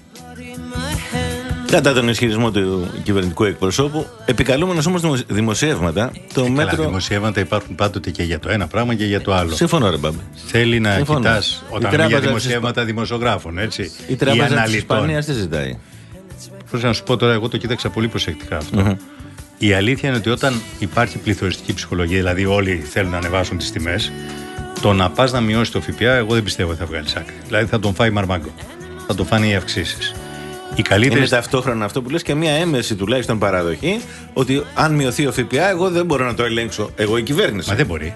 Κατά τον ισχυρισμό του κυβερνητικού εκπροσώπου, επικαλούμενος όμως δημοσιεύματα, το Καλά, μέτρο. δημοσιεύματα υπάρχουν πάντοτε και για το ένα πράγμα και για το άλλο. Συμφωνώ, ρε Μπάμπη. Θέλει να Συμφωνώ. κοιτάς Η όταν τράπεζα για της δημοσιεύματα δημοσιογράφων, έτσι. Η τράπεζα της αναλυτών. Ισπανίας τι ζητάει; Πώς να σου πω τώρα, εγώ το κοίταξα πολύ προσεκτικά αυτό. Η αλήθεια είναι ότι όταν υπάρχει πληθωριστική ψυχολογία, δηλαδή όλοι θέλουν να ανεβάσουν τις τιμές, το να πας να μειώσεις το ΦΠΑ, εγώ δεν πιστεύω ότι θα βγάλεις άκρη. Δηλαδή θα τον φάει μαρμάγκο. Θα τον φάνε οι αυξήσεις. Οι Είναι καλύτερε. ταυτόχρονα αυτό που λες και μια έμεση τουλάχιστον παραδοχή ότι αν μειωθεί ο ΦΠΑ, εγώ δεν μπορώ να το ελέγξω. Εγώ η κυβέρνηση. Μα δεν μπορεί.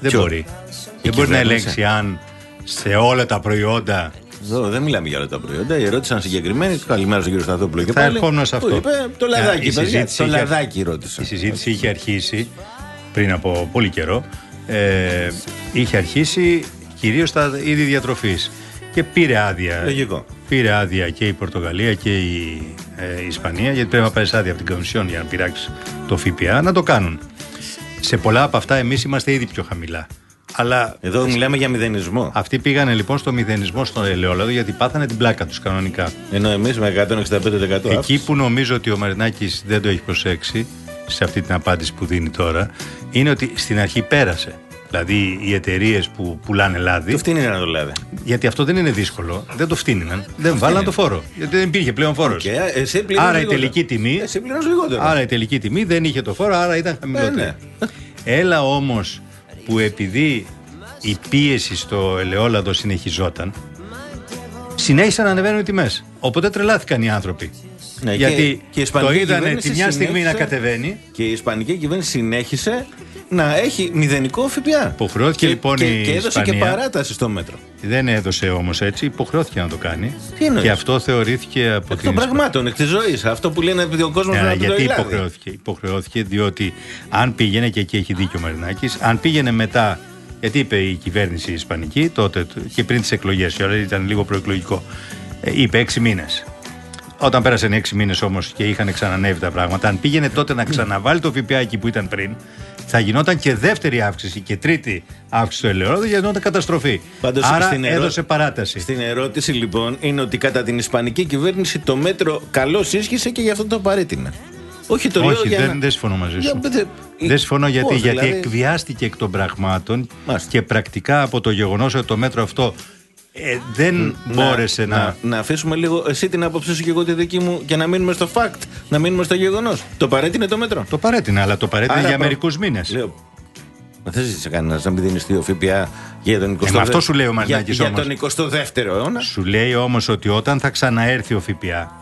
Δεν Ποιο; μπορεί. Δεν μπορεί να κυβέρνηση. ελέγξει αν σε όλα τα προϊόντα. Εδώ δεν μιλάμε για όλα τα προϊόντα. Η ερώτηση ήταν συγκεκριμένη. Καλημέρα στον κύριο Σταθόπουλο. Και Θα πάλι, ερχόμουν σε που αυτό. Είπε, το λαδάκι, Η παιδιά, συζήτηση Το είχε- λαδάκι ρώτησα. Η συζήτηση είχε αρχίσει πριν από πολύ καιρό. Ε, είχε αρχίσει κυρίως στα είδη διατροφής και πήρε άδεια. Λογικό. Πήρε άδεια και η Πορτογαλία και η, ε, η Ισπανία γιατί πρέπει να πάρεις άδεια από την Κομισιόν για να πειράξεις το ΦΠΑ να το κάνουν. Σε πολλά από αυτά εμείς είμαστε ήδη πιο χαμηλά. Αλλά Εδώ μιλάμε για μηδενισμό. αυτοί πήγανε λοιπόν στο μηδενισμό στον ελαιόλαδο γιατί πάθανε την πλάκα τους κανονικά. Ενώ εμείς με 165% Εκεί αύξηση. που νομίζω ότι ο Μαρινάκης δεν το έχει προσέξει σε αυτή την απάντηση που δίνει τώρα είναι ότι στην αρχή πέρασε. Δηλαδή οι εταιρείες που πουλάνε λάδι, Τι φτύνει να το λάδι. γιατί αυτό δεν είναι δύσκολο, δεν το φτύνιναν, δεν βάλαν το φόρο. Γιατί δεν υπήρχε πλέον φόρος. Και ε, εσύ πληρώνεις Άρα η λιγότερο. τελική τιμή. Εσύ πληρώνεις λιγότερο. Άρα η τελική τιμή δεν είχε το φόρο, άρα ήταν χαμηλότερη. Ε, ναι. Έλα όμως που επειδή η πίεση στο ελαιόλαδο συνεχιζόταν, συνέχισαν να ανεβαίνουν οι τιμές. Οπότε τρελάθηκαν οι άνθρωποι. Ναι, Γιατί και- και η Ισπανική το είδανε κυβέρνηση τη μια στιγμή να συνέχισε- κατεβαίνει. Και η Ισπανική κυβέρνηση συνέχισε να έχει μηδενικό ΦΠΑ. Υποχρεώθηκε, Και- λοιπόν, και, η και έδωσε και Ισπανία. παράταση στο μέτρο. Δεν έδωσε όμως έτσι, υποχρεώθηκε να το κάνει. Τι εννοείς; και αυτό θεωρήθηκε από Εκ την των πραγμάτων, εκ της ζωής. Αυτό που λένε επειδή ο κόσμος Ε, να πει το γιατί ηλάδι. υποχρεώθηκε. Υποχρεώθηκε διότι αν πήγαινε, και εκεί έχει δίκιο ο Μαρινάκης, αν πήγαινε μετά. Γιατί είπε η κυβέρνηση η Ισπανική τότε και πριν τις εκλογές, ήταν λίγο προεκλογικό. ε, Είπε έξι μήνες. Όταν πέρασαν έξι μήνες όμως και είχαν ξανανεύει τα πράγματα, αν πήγαινε τότε να ξαναβάλει το ΦΠΑ εκεί που ήταν πριν, θα γινόταν και δεύτερη αύξηση και τρίτη αύξηση στο ελαιόλαδο και γινόταν καταστροφή. Πάντως, Άρα στην ερώ- έδωσε παράταση. Στην ερώτηση λοιπόν είναι ότι κατά την Ισπανική κυβέρνηση το μέτρο καλώς ίσχυσε και γι' αυτό το παρέτεινε. Όχι το λέω Όχι, για δεν, να- δεν συμφωνώ μαζί Για- σου. δε- Δεν συμφωνώ γιατί, Πώς, γιατί δηλαδή; εκβιάστηκε εκ των πραγμάτων Μάλιστα. και πρακτικά από το γεγονός ότι το μέτρο αυτό ε, δεν μπόρεσε να. να, να αφήσουμε λίγο εσύ την άποψή σου και εγώ τη δική μου και να μείνουμε στο fact, να μείνουμε στο γεγονός. Το παρέτεινε το μέτρο. Το παρέτεινε, αλλά το παρέτεινε Άρα για προ- μερικούς μήνες. Λέω, Μα δεν ζήτησε κανένας να μην δίνεις το ΦΠΑ για τον 22ο Ε, μα αυτό σου λέει ο για, Μαρινάκης για όμως. τον 22ο αιώνα. Σου λέει όμως ότι όταν θα ξαναέρθει ο ΦΠΑ.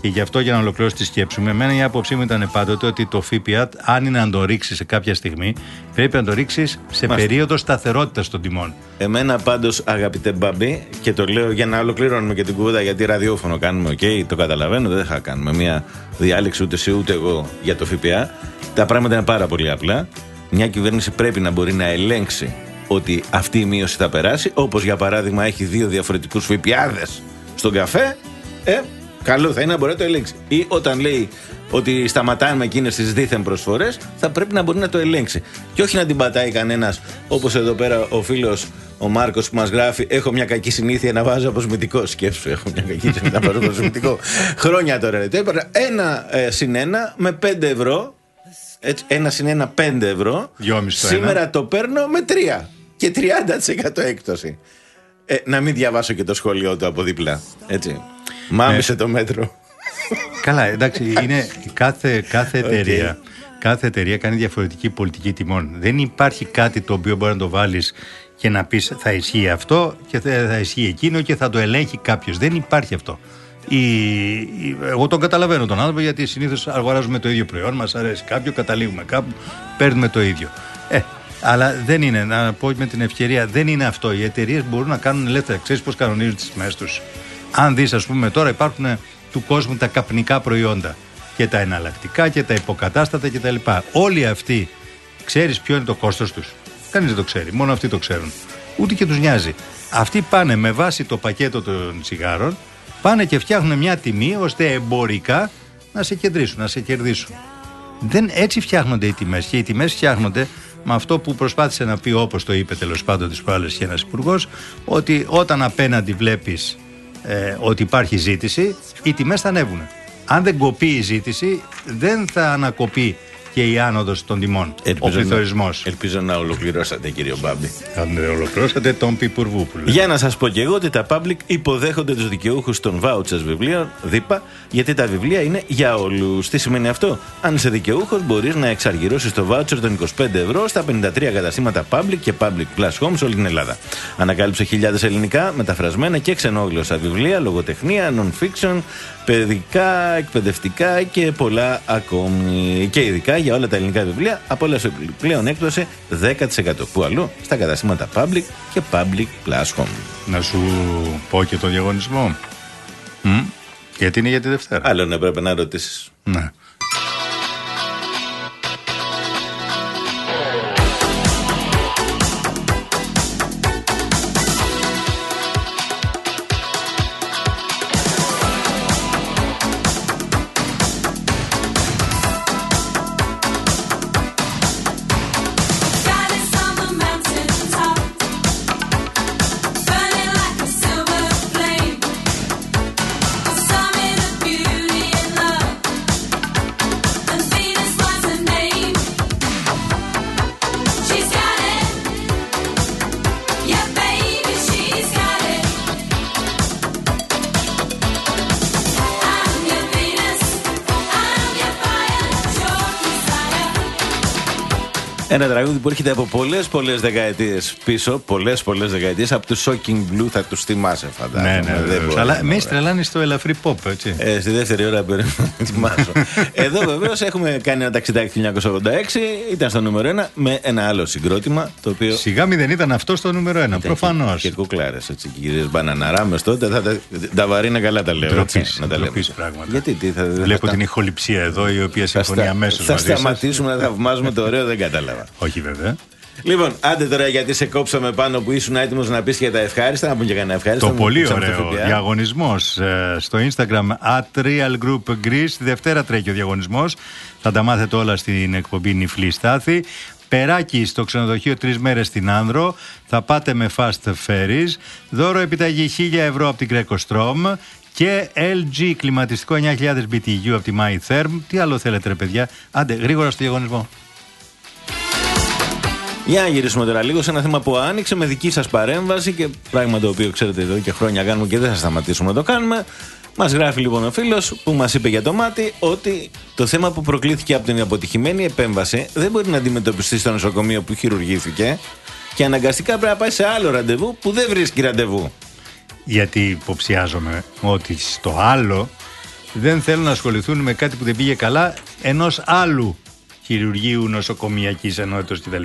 Και γι' αυτό για να ολοκληρώσω τη σκέψη μου, εμένα η άποψή μου ήταν πάντοτε ότι το ΦΠΑ, αν είναι να το ρίξεις σε κάποια στιγμή, πρέπει να το ρίξεις σε περίοδο σταθερότητας των τιμών. Εμένα πάντως, αγαπητέ Μπαμπή, και το λέω για να ολοκληρώνουμε και την κουβέντα γιατί ραδιόφωνο κάνουμε, οκ, το καταλαβαίνω, δεν θα κάνουμε μια διάλεξη ούτε εσύ ούτε εγώ για το ΦΠΑ. Τα πράγματα είναι πάρα πολύ απλά. Μια κυβέρνηση πρέπει να μπορεί να ελέγξει ότι αυτή η μείωση θα περάσει, όπως για παράδειγμα έχει δύο διαφορετικούς ΦΠΑδε στον καφέ, ε, καλό θα είναι να μπορεί να το ελέγξει. Ή όταν λέει ότι σταματάμε εκείνε τι δίθεν προσφορές, θα πρέπει να μπορεί να το ελέγξει. Και όχι να την πατάει κανένας, όπως εδώ πέρα ο φίλος ο Μάρκος που μας γράφει: Έχω μια κακή συνήθεια να βάζω αποσμητικό. Σκέψου, έχω μια κακή συνήθεια να βάζω αποσμητικό. Χρόνια τώρα. λέει. Το έπαιρνα ένα ε, συν ένα με 5 ευρώ. Έτσι, ένα συν ένα 5 ευρώ. Δυόμιση το Σήμερα το παίρνω με 3 και 30% έκπτωση. Ε, να μην διαβάσω και το σχόλιο του από δίπλα. Έτσι. Μάμισε το μέτρο. Καλά, εντάξει, είναι κάθε, κάθε εταιρεία. Κάθε εταιρεία κάνει διαφορετική πολιτική τιμών. Δεν υπάρχει κάτι το οποίο μπορεί να το βάλεις και να πεις θα ισχύει αυτό και θα, θα ισχύει εκείνο και θα το ελέγχει κάποιος. Δεν υπάρχει αυτό. Η, η- εγώ τον καταλαβαίνω τον άνθρωπο γιατί συνήθως αγοράζουμε το ίδιο προϊόν, μας αρέσει κάποιο, καταλήγουμε κάπου, παίρνουμε το ίδιο. Ε, αλλά δεν είναι, να πω με την ευκαιρία, δεν είναι αυτό. Οι εταιρείες μπορούν να κάνουν ελεύθερα. Ξέρεις πώς κανονίζουν τις τιμές τους; Αν δεις, ας πούμε, τώρα υπάρχουν του κόσμου τα καπνικά προϊόντα και τα εναλλακτικά και τα υποκατάστατα κτλ. Όλοι αυτοί ξέρεις ποιο είναι το κόστος τους; Κανείς δεν το ξέρει. Μόνο αυτοί το ξέρουν. Ούτε και τους νοιάζει. Αυτοί πάνε με βάση το πακέτο των τσιγάρων, πάνε και φτιάχνουν μια τιμή ώστε εμπορικά να σε κεντρήσουν, να σε κερδίσουν. Δεν έτσι φτιάχνονται οι τιμές. Και οι τιμές φτιάχνονται με αυτό που προσπάθησε να πει, όπως το είπε τέλος πάντων της προάλλε και ένας υπουργός, ότι όταν απέναντι βλέπεις ε, ότι υπάρχει ζήτηση, οι τιμές θα ανέβουν. Αν δεν κοπεί η ζήτηση, δεν θα ανακοπεί και η άνοδος των τιμών. ο πληθωρισμός. να, ελπίζω να ολοκληρώσατε, κύριο Μπάμπη. Αν δεν ολοκληρώσατε τον Πιπουργού που λέει. Για να σας πω και εγώ ότι τα public υποδέχονται τους δικαιούχους των vouchers βιβλίων, δίπα, γιατί τα βιβλία είναι για όλους. Τι σημαίνει αυτό, Αν είσαι δικαιούχος, μπορείς να εξαργυρώσεις το voucher των 25 ευρώ στα 53 καταστήματα public και public plus home σε όλη την Ελλάδα. Ανακάλυψε χιλιάδες ελληνικά, μεταφρασμένα και ξενόγλωσσα βιβλία, λογοτεχνία, non-fiction, παιδικά, εκπαιδευτικά και πολλά ακόμη. Και ειδικά για όλα τα ελληνικά βιβλία, απόλαυσε πλέον έκπτωση 10%. Που αλλού στα καταστήματα public και public plus home. Να σου πω και το διαγωνισμό. Μμ, γιατί είναι για τη Δευτέρα. Άλλο να πρέπει να ρωτήσεις. Ναι. Τραγούδι που έρχεται από πολλές πολλές δεκαετίες πίσω. Πολλές πολλές δεκαετίες. Από του Shocking Blue θα τους θυμάσαι, φαντάζομαι. Ναι, ναι, Δεν βεβαίως. μπορεί Αλλά να με είναι. έχει τρελάνεις στο ελαφρύ pop, έτσι. Ε, στη δεύτερη ώρα περίμενα να ετοιμάσω. Εδώ βεβαίως έχουμε κάνει ένα ταξιδάκι 1986. Ήταν στο νούμερο 1 με ένα άλλο συγκρότημα το οποίο. Σιγά μη δεν ήταν αυτό το νούμερο ένα, προφανώς. Και κουκλάρες έτσι. Και κυρίε Μπαναναράμε τότε. Θα, τα, τα βαρύνα καλά τα λέω. Ντροπής, έτσι, να τα ντροπής λέμε. πράγματα. Γιατί τι θα. Βλέπω θα, την ηχοληψία εδώ, η οποία θα, συμφωνεί στα- αμέσως θα μαζί σας. σταματήσουμε να θαυμάζουμε το ωραίο, δεν κατάλαβα. Όχι βέβαια. Λοιπόν, άντε τώρα γιατί σε κόψαμε πάνω που ήσουν έτοιμος να πεις για τα ευχάριστα, να πούμε και κανένα ευχάριστο. Το μου πολύ κόψαμε το ωραίο ΦΠΑ. διαγωνισμός στο Instagram at Real Group Greece. Τη Δευτέρα τρέχει ο διαγωνισμός. Θα τα μάθετε όλα στην εκπομπή Νυφλή Στάθη. Περάκι στο ξενοδοχείο τρεις μέρες στην Άνδρο. Θα πάτε με fast ferries. Δώρο επιταγή 1000 ευρώ από την Greco Strom. Και LG κλιματιστικό 9000 BTU από τη MyTherm. Τι άλλο θέλετε, ρε παιδιά; Άντε, γρήγορα στο διαγωνισμό. Για να γυρίσουμε τώρα λίγο σε ένα θέμα που άνοιξε με δική σας παρέμβαση και πράγμα το οποίο ξέρετε εδώ και χρόνια κάνουμε και δεν θα σταματήσουμε να το κάνουμε. Μας γράφει λοιπόν ο φίλος που μας είπε για το μάτι ότι το θέμα που προκλήθηκε από την αποτυχημένη επέμβαση δεν μπορεί να αντιμετωπιστεί στο νοσοκομείο που χειρουργήθηκε και αναγκαστικά πρέπει να πάει σε άλλο ραντεβού που δεν βρίσκει ραντεβού. Γιατί υποψιάζομαι ότι στο άλλο δεν θέλουν να ασχοληθούν με κάτι που δεν πήγε καλά ενός άλλου χειρουργείου νοσοκομιακής ενότητας κτλ.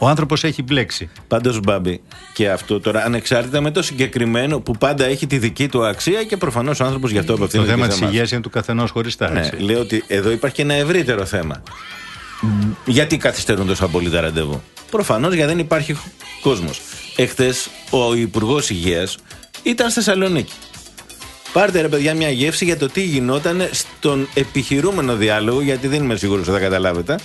Ο άνθρωπος έχει μπλέξει. Πάντως, Μπάμπη, και αυτό τώρα ανεξάρτητα με το συγκεκριμένο που πάντα έχει τη δική του αξία και προφανώς ο άνθρωπος γι' αυτό Το απευθύνεται. θέμα και της σε εμάς. υγείας είναι του καθενός χωριστά. Ναι, έτσι. λέω ότι εδώ υπάρχει και ένα ευρύτερο θέμα. Γιατί καθυστερούν τόσο πολύ τα ραντεβού; Προφανώς γιατί δεν υπάρχει κόσμος. Εχθές ο Υπουργός Υγείας ήταν στη Θεσσαλονίκη. Πάρτε ρε παιδιά μια γεύση για το τι γινόταν στον επιχειρούμενο διάλογο, γιατί δεν είμαι σίγουρος ότι θα καταλάβετε.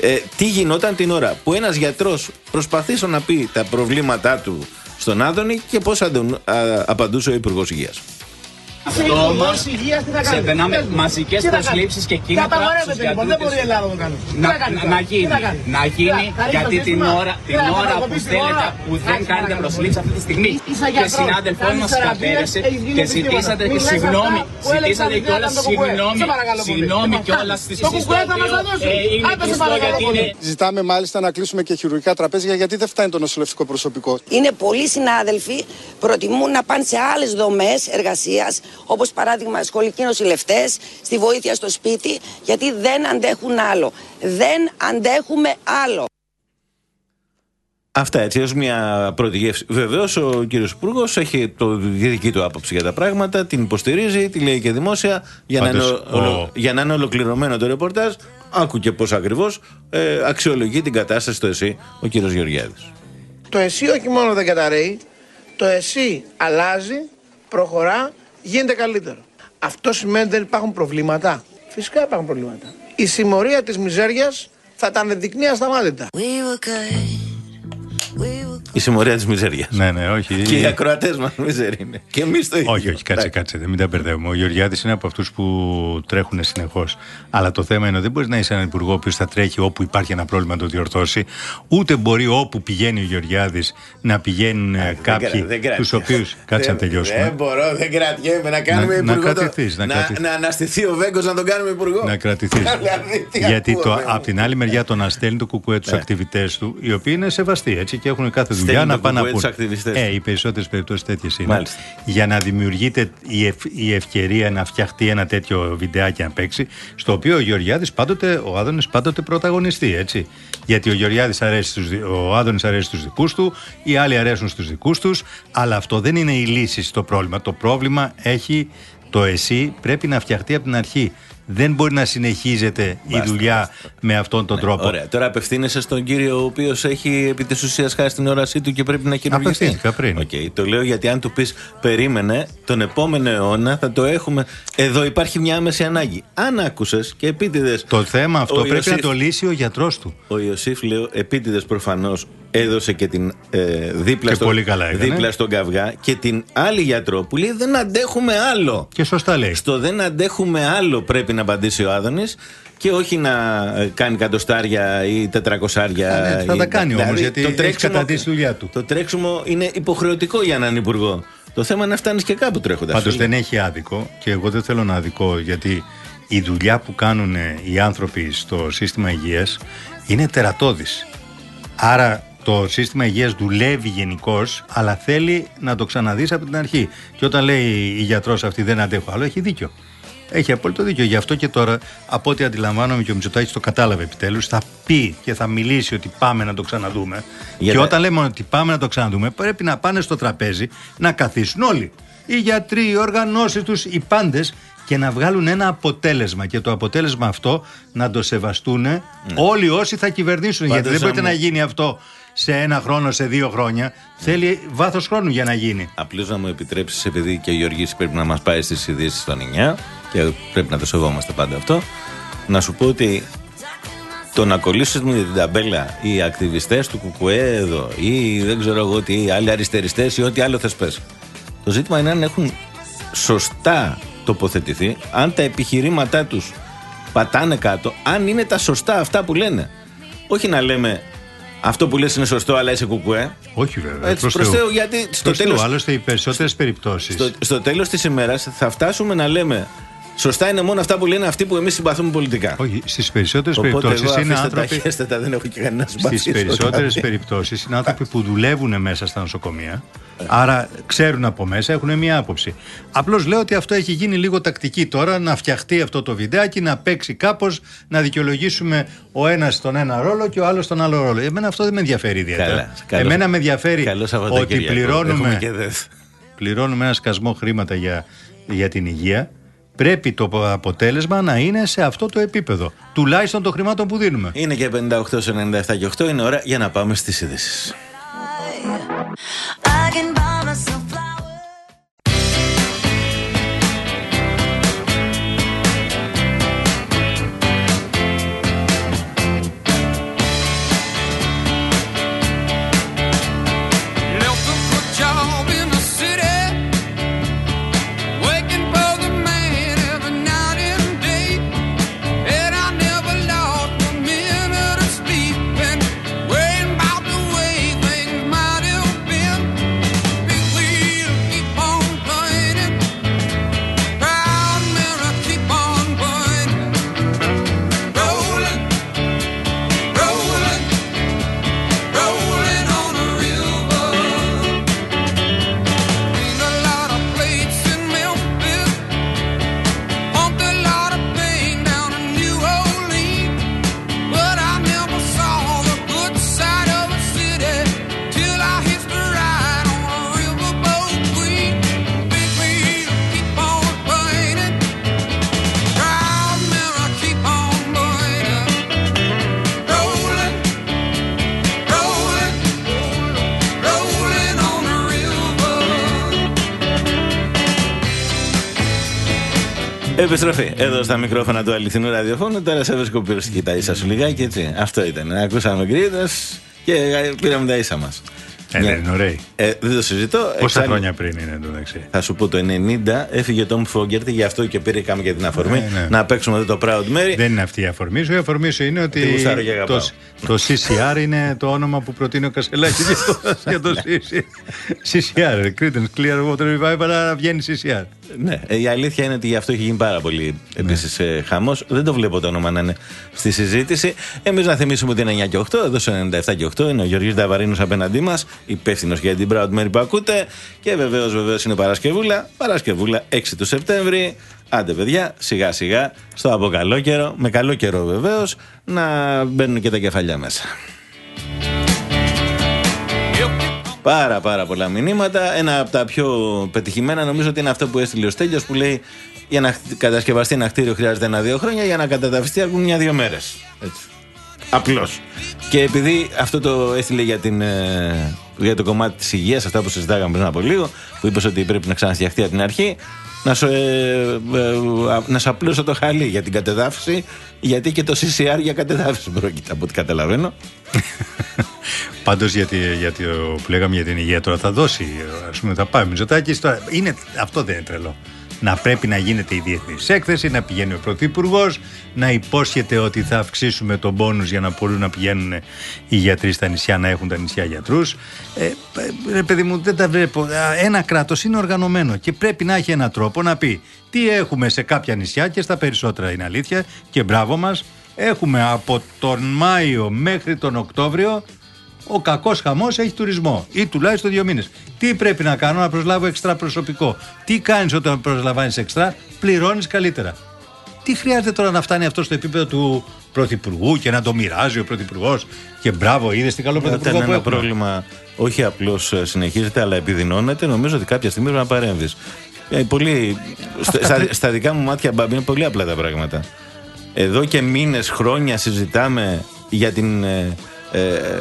Ε, τι γινόταν την ώρα που ένας γιατρός προσπαθούσε να πει τα προβλήματά του στον Άδωνη και πώς αντων- α, απαντούσε ο Υπουργός Υγείας. Αυτό όμω ξεπερνάμε μαζικές προσλήψεις και κίνητρα. Καταπαρεύεται λοιπόν, δεν μπορεί η Ελλάδα να το κάνει. Να, Τι θα κάνεις να, τώρα, να τι γίνει, θα κάνεις; να γίνει Θα γιατί ρίξω την σύστημα. ώρα, Τι την θα ώρα κάνω, που στην θέλετε, ώρα; που δεν Άκου, κάνετε παρακαλώ. προσλήψεις αυτή τη στιγμή. Είσαι Και γιατρός, συνάδελφός κάνεις μας θεραπείες, κατέρευσε έχεις γίνει και επιστήμονας. ζητήσατε και Μιλάς συγγνώμη. αυτά που έλεγες Ζητήσατε τα κιόλα παιδιά από το κουκουέ. συγγνώμη. Σε παρακαλώ πολύ. Συγγνώμη Λοιπόν, κιόλας στη το κουκουέ θα μας τα δώσει. Είναι Άντε, σε κλειστό παρακαλώ γιατί πολύ. είναι Ζητάμε μάλιστα να κλείσουμε και χειρουργικά τραπέζια γιατί δεν φτάνει το νοσηλευτικό προσωπικό. Είναι πολλοί συνάδελφοι προτιμούν να πάνε σε άλλες δομές εργασία, όπως παράδειγμα σχολικοί νοσηλευτές, στη βοήθεια στο σπίτι, γιατί δεν αντέχουν άλλο. Δεν αντέχουμε άλλο. Αυτά έτσι, ως μια πρώτη γεύση. Βεβαίως ο κύριος Υπουργός έχει το, τη δική του άποψη για τα πράγματα, την υποστηρίζει, τη λέει και δημόσια. Για, να, είναι, Πάντως, ο- ο- ολο- για να είναι ολοκληρωμένο το ρεπορτάζ, άκου και πώς ακριβώς ε, αξιολογεί την κατάσταση στο ΕΣΥ ο κύριος Γεωργιάδης. Το ΕΣΥ όχι μόνο δεν καταραίει, το ΕΣΥ αλλάζει, προχωρά, γίνεται καλύτερο. Αυτό σημαίνει ότι δεν υπάρχουν προβλήματα. Φυσικά υπάρχουν προβλήματα. Η συμμορία της μιζέριας θα τα ανεδεικνύει ασταμάτητα. Η συμμορία της μιζέριας. Ναι, ναι, όχι. Και οι ακροατές μας μιζέρι είναι. Και εμείς το ίδιο. Όχι, όχι, κάτσε, Εντάξει. κάτσε, μην τα μπερδεύουμε. Ο Γεωργιάδης είναι από αυτούς που τρέχουν συνεχώς. Αλλά το θέμα είναι ότι δεν μπορείς να είσαι έναν υπουργό ο οποίος θα τρέχει όπου υπάρχει ένα πρόβλημα να το διορθώσει. Ούτε μπορεί όπου πηγαίνει ο Γεωργιάδης να πηγαίνουν ε, κάποιοι Δεν κρα- δεν κρατιέμαι. τους οποίου. Κάτσε να Δεν- τελειώσουμε. Δεν μπορώ, δεν κρατιέμαι να κάνουμε Να- να υπουργό. το- κρατηθείς, να να, κρατηθείς. να αναστηθεί ο Βέγκος να τον κάνουμε υπουργό. Να κρατηθείς. Δηλαδή, τι Γιατί ακούω, το, Θεέ μου. απ' την άλλη μεριά το να στέλνει το κουκουέ τους Ναι. ακτιβιτές του, οι οποίοι είναι σεβαστοί έτσι και έχουν κάθε Στέλνει δουλειά το να πάνε να κουκουέ τους πούν. ακτιβιστές Ε, του. οι περισσότερες περιπτώσεις τέτοιες είναι. Μάλιστα. Για να δημιουργείται η, ευ- η ευκαιρία να φτιαχτεί ένα τέτοιο βιντεάκι να παίξει, στο οποίο ο Γεωργιάδης πάντοτε, ο Άδωνης πάντοτε πρωταγωνιστεί, έτσι. Γιατί ο Γεωργιάδης αρέσει στους, δι- ο Άδωνης αρέσει στους δικούς του, οι άλλοι αρέσουν στους δικούς τους, αλλά αυτό δεν είναι η λύση στο πρόβλημα. Το πρόβλημα έχει το εσύ, πρέπει να φτιαχτεί από την αρχή. Δεν μπορεί να συνεχίζεται η δουλειά με αυτόν τον τρόπο. Ναι, Ωραία. Τώρα απευθύνεσαι στον κύριο ο οποίος έχει επί της ουσίας χάσει την όρασή του και πρέπει να χειρουργηθεί. Απευθύνθηκα πριν. Οκ. Το λέω γιατί αν του πεις περίμενε, τον επόμενο αιώνα θα το έχουμε. Εδώ υπάρχει μια άμεση ανάγκη. Αν άκουσες και επίτηδες. Το θέμα αυτό Ο πρέπει Ιωσήφ- να το λύσει ο γιατρός του. Ο Ιωσήφ, λέω, επίτηδες προφανώς έδωσε και την ε, δίπλα, Και στο, πολύ καλά έκανε. δίπλα στον καυγά και την άλλη γιατρό που λέει δεν αντέχουμε άλλο. Και σωστά λέει. Στο δεν αντέχουμε άλλο πρέπει να απαντήσει ο Άδωνης και όχι να ε, κάνει κατοστάρια ή τετρακοσάρια. Α, ναι, θα ή- τα κάνει όμως, δηλαδή, γιατί το έχει τρέξιμο- καταντήσει τη δουλειά του. Το τρέξιμο είναι υποχρεωτικό για έναν υπουργό. Το θέμα είναι να φτάνεις και κάπου τρέχοντας. Πάντως δεν έχει άδικο και εγώ δεν θέλω να αδικό γιατί η δουλειά που κάνουν οι άνθρωποι στο σύστημα υγείας είναι τερατώδης. Άρα το σύστημα υγείας δουλεύει γενικώς, αλλά θέλει να το ξαναδείς από την αρχή. Και όταν λέει η γιατρός αυτή δεν αντέχω άλλο, έχει δίκιο. Έχει απόλυτο δίκιο. Γι' αυτό και τώρα, από ό,τι αντιλαμβάνομαι και ο Μητσοτάκης το κατάλαβε επιτέλους, θα πει και θα μιλήσει ότι πάμε να το ξαναδούμε. Για και τα- όταν λέμε ότι πάμε να το ξαναδούμε, πρέπει να πάνε στο τραπέζι να καθίσουν όλοι. Οι γιατροί, οι οργανώσεις τους, οι πάντες και να βγάλουν ένα αποτέλεσμα. Και το αποτέλεσμα αυτό να το σεβαστούν όλοι όσοι θα κυβερνήσουν. Πάντως, γιατί δεν μπορεί αν να μου- γίνει αυτό σε ένα χρόνο, σε δύο χρόνια. Θέλει βάθος χρόνου για να γίνει. Απλώς να μου επιτρέψεις, επειδή και ο Γιώργης πρέπει να μας πάει στις ειδήσεις των 9 και πρέπει να το σεβόμαστε πάντα αυτό, να σου πω ότι το να κολλήσεις με την ταμπέλα οι ακτιβιστές του Κουκουέ εδώ ή δεν ξέρω εγώ τι, οι άλλοι αριστεριστές ή ό,τι άλλο θες πες. Το ζήτημα είναι αν έχουν σωστά τοποθετηθεί, αν τα επιχειρήματά τους πατάνε κάτω, αν είναι τα σωστά αυτά που λένε. Όχι να λέμε αυτό που λες είναι σωστό, αλλά είσαι κουκουέ. Όχι βέβαια. Έτσι, προς προς Θεού. Θεού, γιατί στο Προς Θεού, τέλος- Άλλωστε, οι περισσότερες περιπτώσεις. Στο, στο τέλος της ημέρας θα φτάσουμε να λέμε Σωστά είναι μόνο αυτά που λένε αυτοί που εμείς συμπαθούμε πολιτικά. Όχι, στις περισσότερες Οπότε περιπτώσεις εδώ είναι αφήστε τα άνθρωποι. χέστε τα, δεν έχω και κανένα συμπαθή. Στις περισσότερες περιπτώσεις είναι άνθρωποι που δουλεύουν μέσα στα νοσοκομεία. Άρα ξέρουν από μέσα, έχουν μία άποψη. Απλώς λέω ότι αυτό έχει γίνει λίγο τακτική τώρα να φτιαχτεί αυτό το βιντεάκι, να παίξει κάπως, να δικαιολογήσουμε ο ένας τον ένα ρόλο και ο άλλος τον άλλο ρόλο. Εμένα αυτό δεν με ενδιαφέρει ιδιαίτερα. Καλά, καλό- Εμένα με ενδιαφέρει καλό ότι Σαββατοκύριακο. πληρώνουμε, Έχουμε και δεθ. πληρώνουμε ένα σκασμό χρήματα για, για την υγεία. Πρέπει το αποτέλεσμα να είναι σε αυτό το επίπεδο. Τουλάχιστον των χρημάτων που δίνουμε. Είναι και 58 σε 97 και 8. Είναι ώρα για να πάμε στις ειδήσεις. Επιστροφή εδώ στα μικρόφωνα του αληθινού ραδιοφώνου. Τώρα σε βρίσκω πίσω στη ίσα σου λιγάκι έτσι. Αυτό ήταν. Ακούσαμε γκρίδε και πήραμε τα ίσα μας. Ε, δεν είναι ωραία. Ε, δεν το συζητώ. Πόσα Εξάλλου- χρόνια πριν είναι εντωμεταξύ. Θα σου πω το 90 έφυγε ο Τόμ Φόγκερτη, γι' αυτό και πήρε κάμε και την αφορμή Ναι, ναι. να παίξουμε εδώ το Proud Mary. Δεν είναι αυτή η αφορμή σου. Η αφορμή σου είναι ότι Τι γουστάρω και αγαπάω. το, το CCR είναι το όνομα που προτείνει ο Κασελάκης για το, για το CCR. Creedence Clearwater Revival, αλλά βγαίνει CCR. Ναι, ε, η αλήθεια είναι ότι γι' αυτό έχει γίνει πάρα πολύ επίσης ε, χαμός. Δεν το βλέπω το όνομα να είναι στη συζήτηση. Εμείς να θυμίσουμε ότι είναι 9 και 8, εδώ σε 97 και 8 είναι ο Γεωργίου Νταβαρίνος απέναντί μας, υπεύθυνος για την Proud Mary που ακούτε. Και βεβαίως, βεβαίως είναι Παρασκευούλα. Παρασκευούλα 6 του Σεπτέμβρη. Άντε, παιδιά, σιγά σιγά στο από καλό καιρό, με καλό καιρό βεβαίως, να μπαίνουν και τα κεφαλιά μέσα. Πάρα πάρα πολλά μηνύματα. Ένα από τα πιο πετυχημένα νομίζω ότι είναι αυτό που έστειλε ο Στέλιος που λέει για να χ- κατασκευαστεί ένα κτίριο χρειάζεται ένα-δύο χρόνια, για να καταδαφιστεί αρκούν μια-δύο μέρες. Απλώς. Και επειδή αυτό το έστειλε για, την, ε, για το κομμάτι της υγείας, αυτά που συζητάγαμε πριν από λίγο, που είπες ότι πρέπει να ξαναφτιαχτεί από την αρχή, να σου, ε, ε, α- να σου απλώσω το χαλί για την κατεδάφιση, γιατί και το CCR για κατεδάφιση πρόκειται από ό,τι καταλαβαίνω. Πάντως γιατί, γιατί ο, που λέγαμε για την υγεία τώρα θα δώσει. Α πούμε, θα πάει ο Μητσοτάκης, τώρα. Είναι, αυτό δεν είναι τρελό. Να πρέπει να γίνεται η διεθνής έκθεση, να πηγαίνει ο Πρωθυπουργός, να υπόσχεται ότι θα αυξήσουμε τον πόνους για να μπορούν να πηγαίνουν οι γιατροί στα νησιά, να έχουν τα νησιά γιατρούς. Ε, ε, ρε παιδί μου, δεν τα βλέπω. Α, Ένα κράτος είναι οργανωμένο και πρέπει να έχει έναν τρόπο να πει τι έχουμε σε κάποια νησιά και στα περισσότερα είναι αλήθεια και μπράβο μας. Έχουμε από τον Μάιο μέχρι τον Οκτώβριο ο κακός χαμός έχει τουρισμό ή τουλάχιστον δύο μήνες. Τι πρέπει να κάνω, να προσλάβω εξτρά προσωπικό; Τι κάνεις όταν προσλαμβάνεις εξτρά, πληρώνεις καλύτερα. Τι χρειάζεται τώρα να φτάνει αυτό στο επίπεδο του Πρωθυπουργού και να το μοιράζει ο Πρωθυπουργός; Και μπράβο, είδες τι καλό Όταν Πρωθυπουργό που ένα έχουμε. πρόβλημα όχι απλώς συνεχίζεται, αλλά επιδεινώνεται, νομίζω ότι κάποια στιγμή πρέπει να παρέμβεις. Ε, πολύ, στα, στα, στα δικά μου μάτια, Μπάμπη, είναι πολύ απλά τα πράγματα. Εδώ και μήνες, χρόνια συζητάμε για την ε, ε,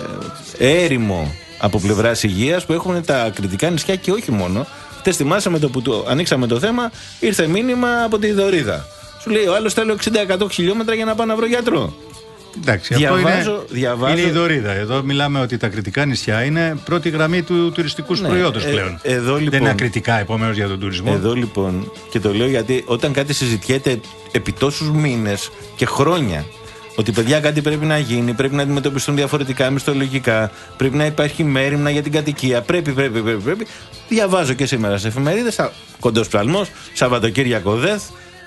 έρημο από πλευράς υγείας που έχουν τα κριτικά νησιά και όχι μόνο. Χτες θυμάσαι με το που το ανοίξαμε το θέμα, ήρθε μήνυμα από τη Δωρίδα. Σου λέει ο άλλος θέλω 60-100 χιλιόμετρα για να πάω να βρω γιατρό. Εντάξει, Διαβάζω- αυτό είναι, διαβάζω- είναι η δωρίδα. Εδώ μιλάμε ότι τα κριτικά νησιά είναι πρώτη γραμμή του τουριστικούς Ναι, προϊόντος ε, πλέον. εδώ, Δεν λοιπόν- είναι ακριτικά επομένως για τον τουρισμό. Εδώ λοιπόν, και το λέω γιατί όταν κάτι συζητιέται επί τόσους μήνες και χρόνια, ότι παιδιά κάτι πρέπει να γίνει, πρέπει να αντιμετωπιστούν διαφορετικά μισθολογικά, πρέπει να υπάρχει μέρημνα για την κατοικία, πρέπει, πρέπει, πρέπει. πρέπει. Διαβάζω και σήμερα σε εφημερίδες, κοντός ψαλμός, Σαββατοκύριακο ΔΕΘ,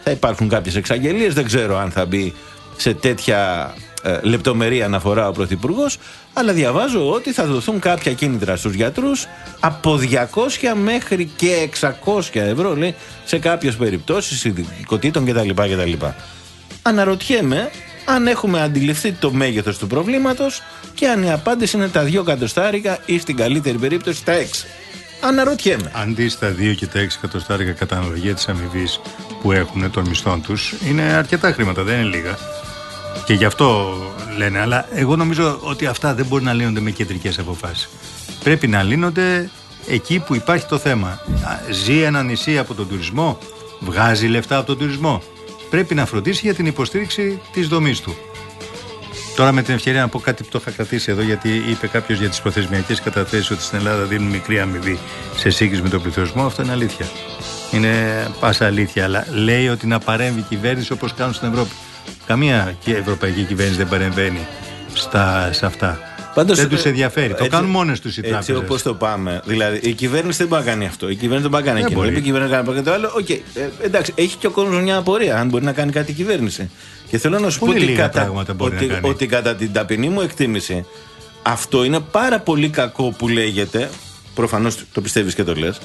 θα υπάρχουν κάποιες εξαγγελίες. Δεν ξέρω αν θα μπει σε τέτοια ε, λεπτομερή αναφορά ο Πρωθυπουργός, αλλά διαβάζω ότι θα δοθούν κάποια κίνητρα στους γιατρούς από 200 μέχρι και 600 ευρώ, λέει, σε κάποιες περιπτώσεις ειδικοτήτων κτλ. κτλ. Αναρωτιέμαι αν έχουμε αντιληφθεί το μέγεθος του προβλήματος και αν η απάντηση είναι τα 2 εκατοστάρικα ή στην καλύτερη περίπτωση τα 6. Αναρωτιέμαι. Αντί στα 2 και τα 6 εκατοστάρικα κατά αναλογία της αμοιβής που έχουν των μισθών τους, είναι αρκετά χρήματα, δεν είναι λίγα. Και γι' αυτό λένε, αλλά εγώ νομίζω ότι αυτά δεν μπορεί να λύνονται με κεντρικές αποφάσεις. Πρέπει να λύνονται εκεί που υπάρχει το θέμα. Α, Ζει ένα νησί από τον τουρισμό, βγάζει λεφτά από τον τουρισμό. Πρέπει να φροντίσει για την υποστήριξη της δομής του. Τώρα με την ευκαιρία να πω κάτι που το είχα κρατήσει εδώ, γιατί είπε κάποιος για τις προθεσμιακές καταθέσεις ότι στην Ελλάδα δίνουν μικρή αμοιβή σε σύγκριση με τον πληθωρισμό. Αυτό είναι αλήθεια. Είναι πάσα αλήθεια. Αλλά λέει ότι να παρέμβει η κυβέρνηση όπως κάνουν στην Ευρώπη. Καμία και ευρωπαϊκή κυβέρνηση δεν παρεμβαίνει στα, σε αυτά. Πάντως, δεν τους ε, ενδιαφέρει. το έτσι- κάνουν μόνες τους οι Έτσι τράπεζες. όπως το πάμε. Δηλαδή η κυβέρνηση δεν μπορεί να κάνει αυτό. Η κυβέρνηση δεν μπορεί να κάνει Δεν εκείνο. μπορεί. Η κυβέρνηση να κάνει το άλλο. Οκ. Ε, εντάξει, έχει και ο κόσμος μια απορία αν μπορεί να κάνει κάτι η κυβέρνηση. Και θέλω να σου Πολύ πω ότι λίγα κατά, πράγματα μπορεί ότι, να κάνει. ότι κατά την ταπεινή μου εκτίμηση αυτό είναι πάρα πολύ κακό που λέγεται. Προφανώς το πιστεύεις και το λες.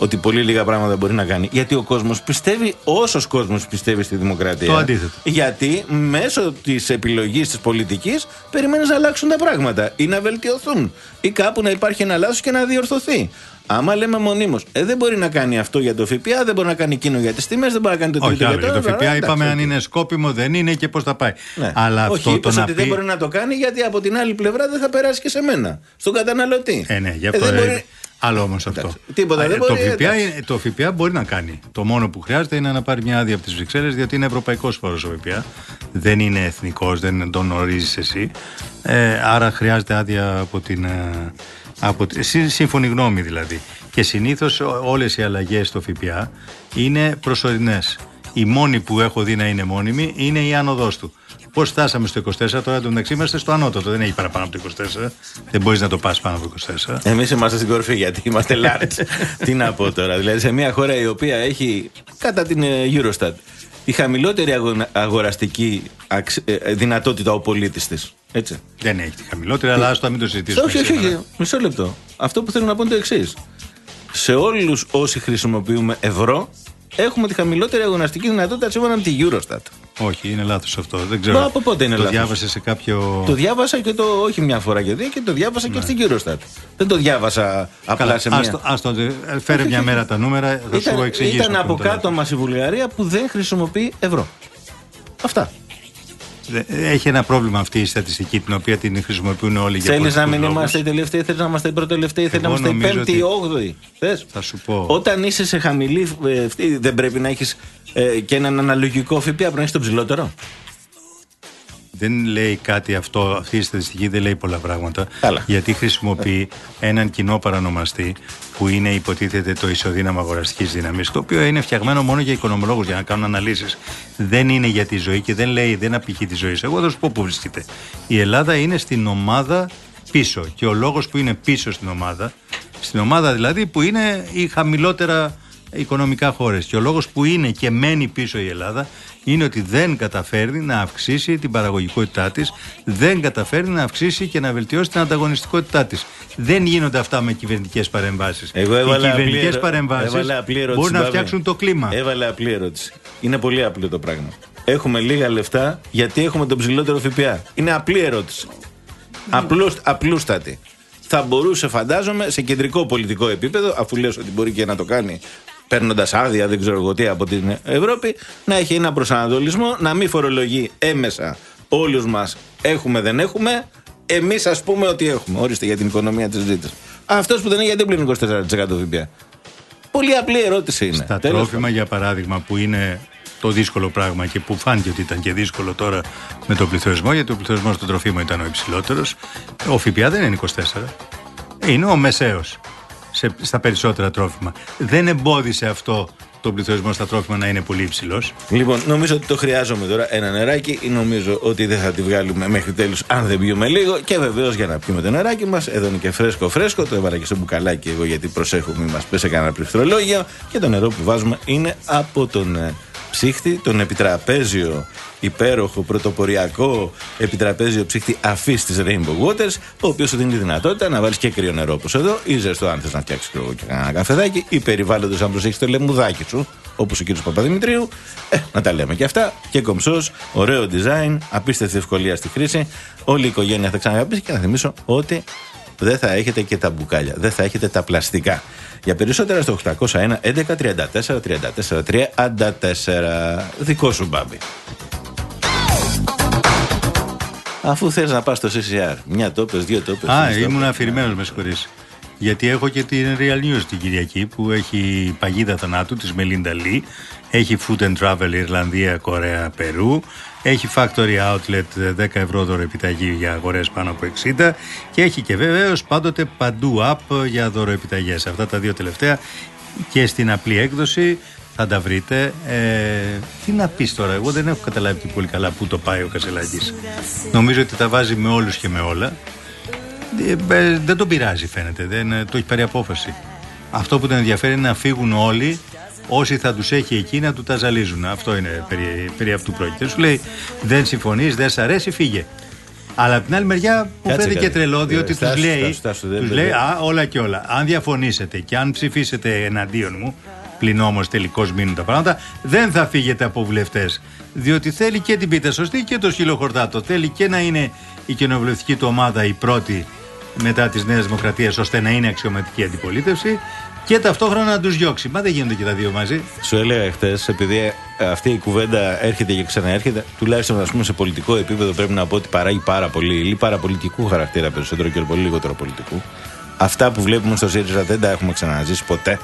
Ότι πολύ λίγα πράγματα μπορεί να κάνει. Γιατί ο κόσμος πιστεύει, όσος κόσμος πιστεύει στη δημοκρατία. Το αντίθετο. Γιατί μέσω της επιλογής της πολιτικής περιμένεις να αλλάξουν τα πράγματα ή να βελτιωθούν ή κάπου να υπάρχει ένα λάθος και να διορθωθεί. Άμα λέμε μονίμως, ε, δεν μπορεί να κάνει αυτό για το ΦΠΑ, δεν μπορεί να κάνει εκείνο για τις τιμές, δεν μπορεί να κάνει το Όχι, τρίτο άλλο. για Για το άλλο. ΦΠΑ Εντάξει, είπαμε αν οκ. είναι σκόπιμο, δεν είναι και πώς θα πάει. Ναι. Αλλά Όχι, αυτό είπες το να ότι πει. δεν μπορεί να το κάνει γιατί από την άλλη πλευρά δεν θα περάσει και σε μένα. Στον καταναλωτή. Ε, ναι, γι' Ε, αυτό δεν ε, μπορεί- Άλλο όμως αυτό. Τίποτα Α, δεν το, μπορεί, ΦΠΑ, εντάξει. είναι- το ΦΠΑ μπορεί να κάνει. Το μόνο που χρειάζεται είναι να πάρει μια άδεια από τις Βρυξέλλες, διότι είναι ευρωπαϊκός φόρος ο ΦΠΑ. Δεν είναι εθνικός, δεν τον ορίζεις εσύ. Ε, άρα χρειάζεται άδεια από την. ε, Από, τη- σύ- σύμφωνη γνώμη δηλαδή. Και συνήθως όλες οι αλλαγές στο ΦΠΑ είναι προσωρινές. Η μόνη που έχω δει να είναι μόνιμη είναι η άνοδός του. Πώς φτάσαμε στο 24, τώρα το μεταξύ είμαστε στο ανώτατο. Δεν έχει παραπάνω από το 24. Δεν μπορείς να το πας πάνω από το 24. Εμείς είμαστε στην κορφή γιατί είμαστε large. Τι να πω τώρα. Δηλαδή σε μια χώρα η οποία έχει κατά την ε, Eurostat η χαμηλότερη αγονα- αγοραστική αξ- ε, ε, δυνατότητα ο πολίτης της. Έτσι. Δεν έχει τη χαμηλότερη, αλλά άστο να μην το συζητήσουμε. Όχι, όχι, σήμερα. όχι. Μισό λεπτό. Αυτό που θέλω να πω είναι το εξής. Σε όλους όσοι χρησιμοποιούμε ευρώ, έχουμε τη χαμηλότερη αγωνιστική δυνατότητα σύμφωνα με τη Eurostat. Όχι, είναι λάθος αυτό. Δεν ξέρω. Μα από πότε είναι το λάθος; διάβασε σε κάποιο. Το διάβασα και το όχι μια φορά και δύο και το διάβασα και στην Eurostat. Δεν το διάβασα απλά Καλά, σε μια. άστο, άστο, ε, φέρε μια μέρα τα νούμερα, θα σου Ήταν, εξηγήσω. ήταν που είναι από το κάτω μας η Βουλγαρία που δεν χρησιμοποιεί ευρώ. Αυτά. Λάθος. Ε, Έχει ένα πρόβλημα αυτή η στατιστική την οποία την χρησιμοποιούν όλοι για Θέλεις να πολιτικούς μην λόγους. είμαστε οι τελευταίοι, θέλεις να είμαστε οι προτελευταίοι, θέλεις να Εγώ είμαστε οι νομίζω πέμπτοι, οι ότι- όγδοοι. Θες; Θα σου πω. Όταν είσαι σε χαμηλή, ε, αυτή, δεν πρέπει να έχεις και έναν αναλογικό ΦΠΑ, πρέπει να έχεις τον ψηλότερο. Δεν λέει κάτι αυτό, αυτή η στατιστική δεν λέει πολλά πράγματα. Καλά. Γιατί χρησιμοποιεί έναν κοινό παρανομαστή που είναι υποτίθεται το ισοδύναμο αγοραστικής δύναμης, το οποίο είναι φτιαγμένο μόνο για οικονομολόγους για να κάνουν αναλύσεις. Δεν είναι για τη ζωή και δεν λέει, δεν απηχεί τη ζωή. Εγώ θα σου πω πού βρίσκεται. Η Ελλάδα είναι στην ομάδα πίσω. Και ο λόγος που είναι πίσω στην ομάδα, στην ομάδα δηλαδή που είναι η χαμηλότερα οικονομικά χώρες. Και ο λόγος που είναι και μένει πίσω η Ελλάδα είναι ότι δεν καταφέρνει να αυξήσει την παραγωγικότητά της, δεν καταφέρνει να αυξήσει και να βελτιώσει την ανταγωνιστικότητά της. Δεν γίνονται αυτά με κυβερνητικές παρεμβάσεις. Εγώ Οι έβαλα απλή, κυβερνητικές ερω- παρεμβάσεις έβαλα απλή ερώτηση, μπορούν να Μπάμπη. φτιάξουν το κλίμα. Έβαλε απλή ερώτηση. Είναι πολύ απλό το πράγμα. Έχουμε λίγα λεφτά γιατί έχουμε τον ψηλότερο ΦΠΑ. Είναι απλή ερώτηση. Απλούς, απλούστατη. Θα μπορούσε, φαντάζομαι, σε κεντρικό πολιτικό επίπεδο, αφού λες ότι μπορεί και να το κάνει παίρνοντας άδεια, δεν ξέρω εγώ τι, από την Ευρώπη, να έχει ένα προσανατολισμό, να μην φορολογεί έμεσα όλους μας έχουμε, δεν έχουμε, εμείς ας πούμε ότι έχουμε. Ορίστε για την οικονομία της ζήτηση. Αυτός που δεν έχει, γιατί πλήρωνε 24% ΦΠΑ. Πολύ απλή ερώτηση είναι. Τα Τέλος τρόφιμα, για παράδειγμα, που είναι το δύσκολο πράγμα και που φάνηκε ότι ήταν και δύσκολο τώρα με τον πληθωρισμό, γιατί ο πληθωρισμός των τροφίμων ήταν ο υψηλότερος. Ο ΦΠΑ δεν είναι 24. Είναι ο μεσαίος στα περισσότερα τρόφιμα. Δεν εμπόδισε αυτό τον πληθωρισμό στα τρόφιμα να είναι πολύ υψηλός. Λοιπόν, νομίζω ότι το χρειάζομαι τώρα ένα νεράκι. Νομίζω ότι δεν θα τη βγάλουμε μέχρι τέλου αν δεν πιούμε λίγο. Και βεβαίως για να πιούμε το νεράκι μας, εδώ είναι και φρέσκο φρέσκο. Το έβαλα και στο μπουκαλάκι εγώ γιατί προσέχω μην μας πέσει κανένα πληκτρολόγιο. Και το νερό που βάζουμε είναι από τον ε, ψύχτη, τον επιτραπέζιο υπέροχο πρωτοποριακό επιτραπέζιο ψύχτη αφής της Rainbow Waters, ο οποίος σου δίνει τη δυνατότητα να βάλεις και κρύο νερό όπως εδώ, ή ζεστό αν θες να φτιάξεις και ένα καφεδάκι, ή περιβάλλοντος αν προσέχεις το λεμουδάκι σου, όπως ο κύριος Παπαδημητρίου. Ε, να τα λέμε και αυτά. Και κομψός, ωραίο design, απίστευτη ευκολία στη χρήση. Όλη η οικογένεια θα ξαναγαπήσει και να θυμίσω ότι δεν θα έχετε και τα μπουκάλια, δεν θα έχετε τα πλαστικά. Για περισσότερα στο 801 11 34 34 34. Δικό σου μπάμπι. Αφού θες να πας στο CCR, μια τόπες, δύο τόπες. Α, τρεις ήμουν τόπες. αφηρημένος, με συγχωρείς. Γιατί έχω και την Real News την Κυριακή που έχει παγίδα θανάτου της Μελίντα Λί. Έχει Food and Travel Ιρλανδία, Κορέα, Περού. Έχει Factory Outlet 10 ευρώ δώρο επιταγή για αγορές πάνω από 60. Και έχει και βεβαίως πάντοτε παντού app για δώρο επιταγές. Αυτά τα δύο τελευταία και στην απλή έκδοση θα τα βρείτε. Ε, τι να πεις τώρα, εγώ δεν έχω καταλάβει και πολύ καλά πού το πάει ο Κασελάκης. Νομίζω ότι τα βάζει με όλους και με όλα. Ε, ε, δεν τον πειράζει φαίνεται, δεν ε, το έχει πάρει απόφαση. Αυτό που τον ενδιαφέρει είναι να φύγουν όλοι όσοι θα τους έχει εκεί να του τα ζαλίζουν. Αυτό είναι περί, περί αυτού πρόκειται. Σου λέει δεν συμφωνείς, δεν σ' αρέσει, φύγε. Αλλά από την άλλη μεριά μου Κάτσε φαίνεται και κάτι. τρελό διότι Ε, τους στάσου, λέει, στάσου, στάσου, δεν- τους δεν- λέει δεν- α, όλα και όλα. Αν διαφωνήσετε και αν ψηφίσετε εναντίον μου, πλην όμως τελικώς μείνουν τα πράγματα, δεν θα φύγετε από βουλευτές. Διότι θέλει και την πίτα σωστή και το σκύλο χορτάτο. Θέλει και να είναι η κοινοβουλευτική του ομάδα η πρώτη μετά τη Νέα Δημοκρατία, ώστε να είναι αξιωματική αντιπολίτευση και ταυτόχρονα να τους διώξει. Μα δεν γίνονται και τα δύο μαζί. Σου έλεγα χθες, επειδή ε, αυτή η κουβέντα έρχεται και ξαναέρχεται, τουλάχιστον ας πούμε, σε πολιτικό επίπεδο πρέπει να πω ότι παράγει πάρα πολύ, ή παραπολιτικού χαρακτήρα περισσότερο και πολύ λιγότερο πολιτικού. Αυτά που βλέπουμε στο ΣΥΡΙΖΑ δεν τα έχουμε ξαναζήσει ποτέ.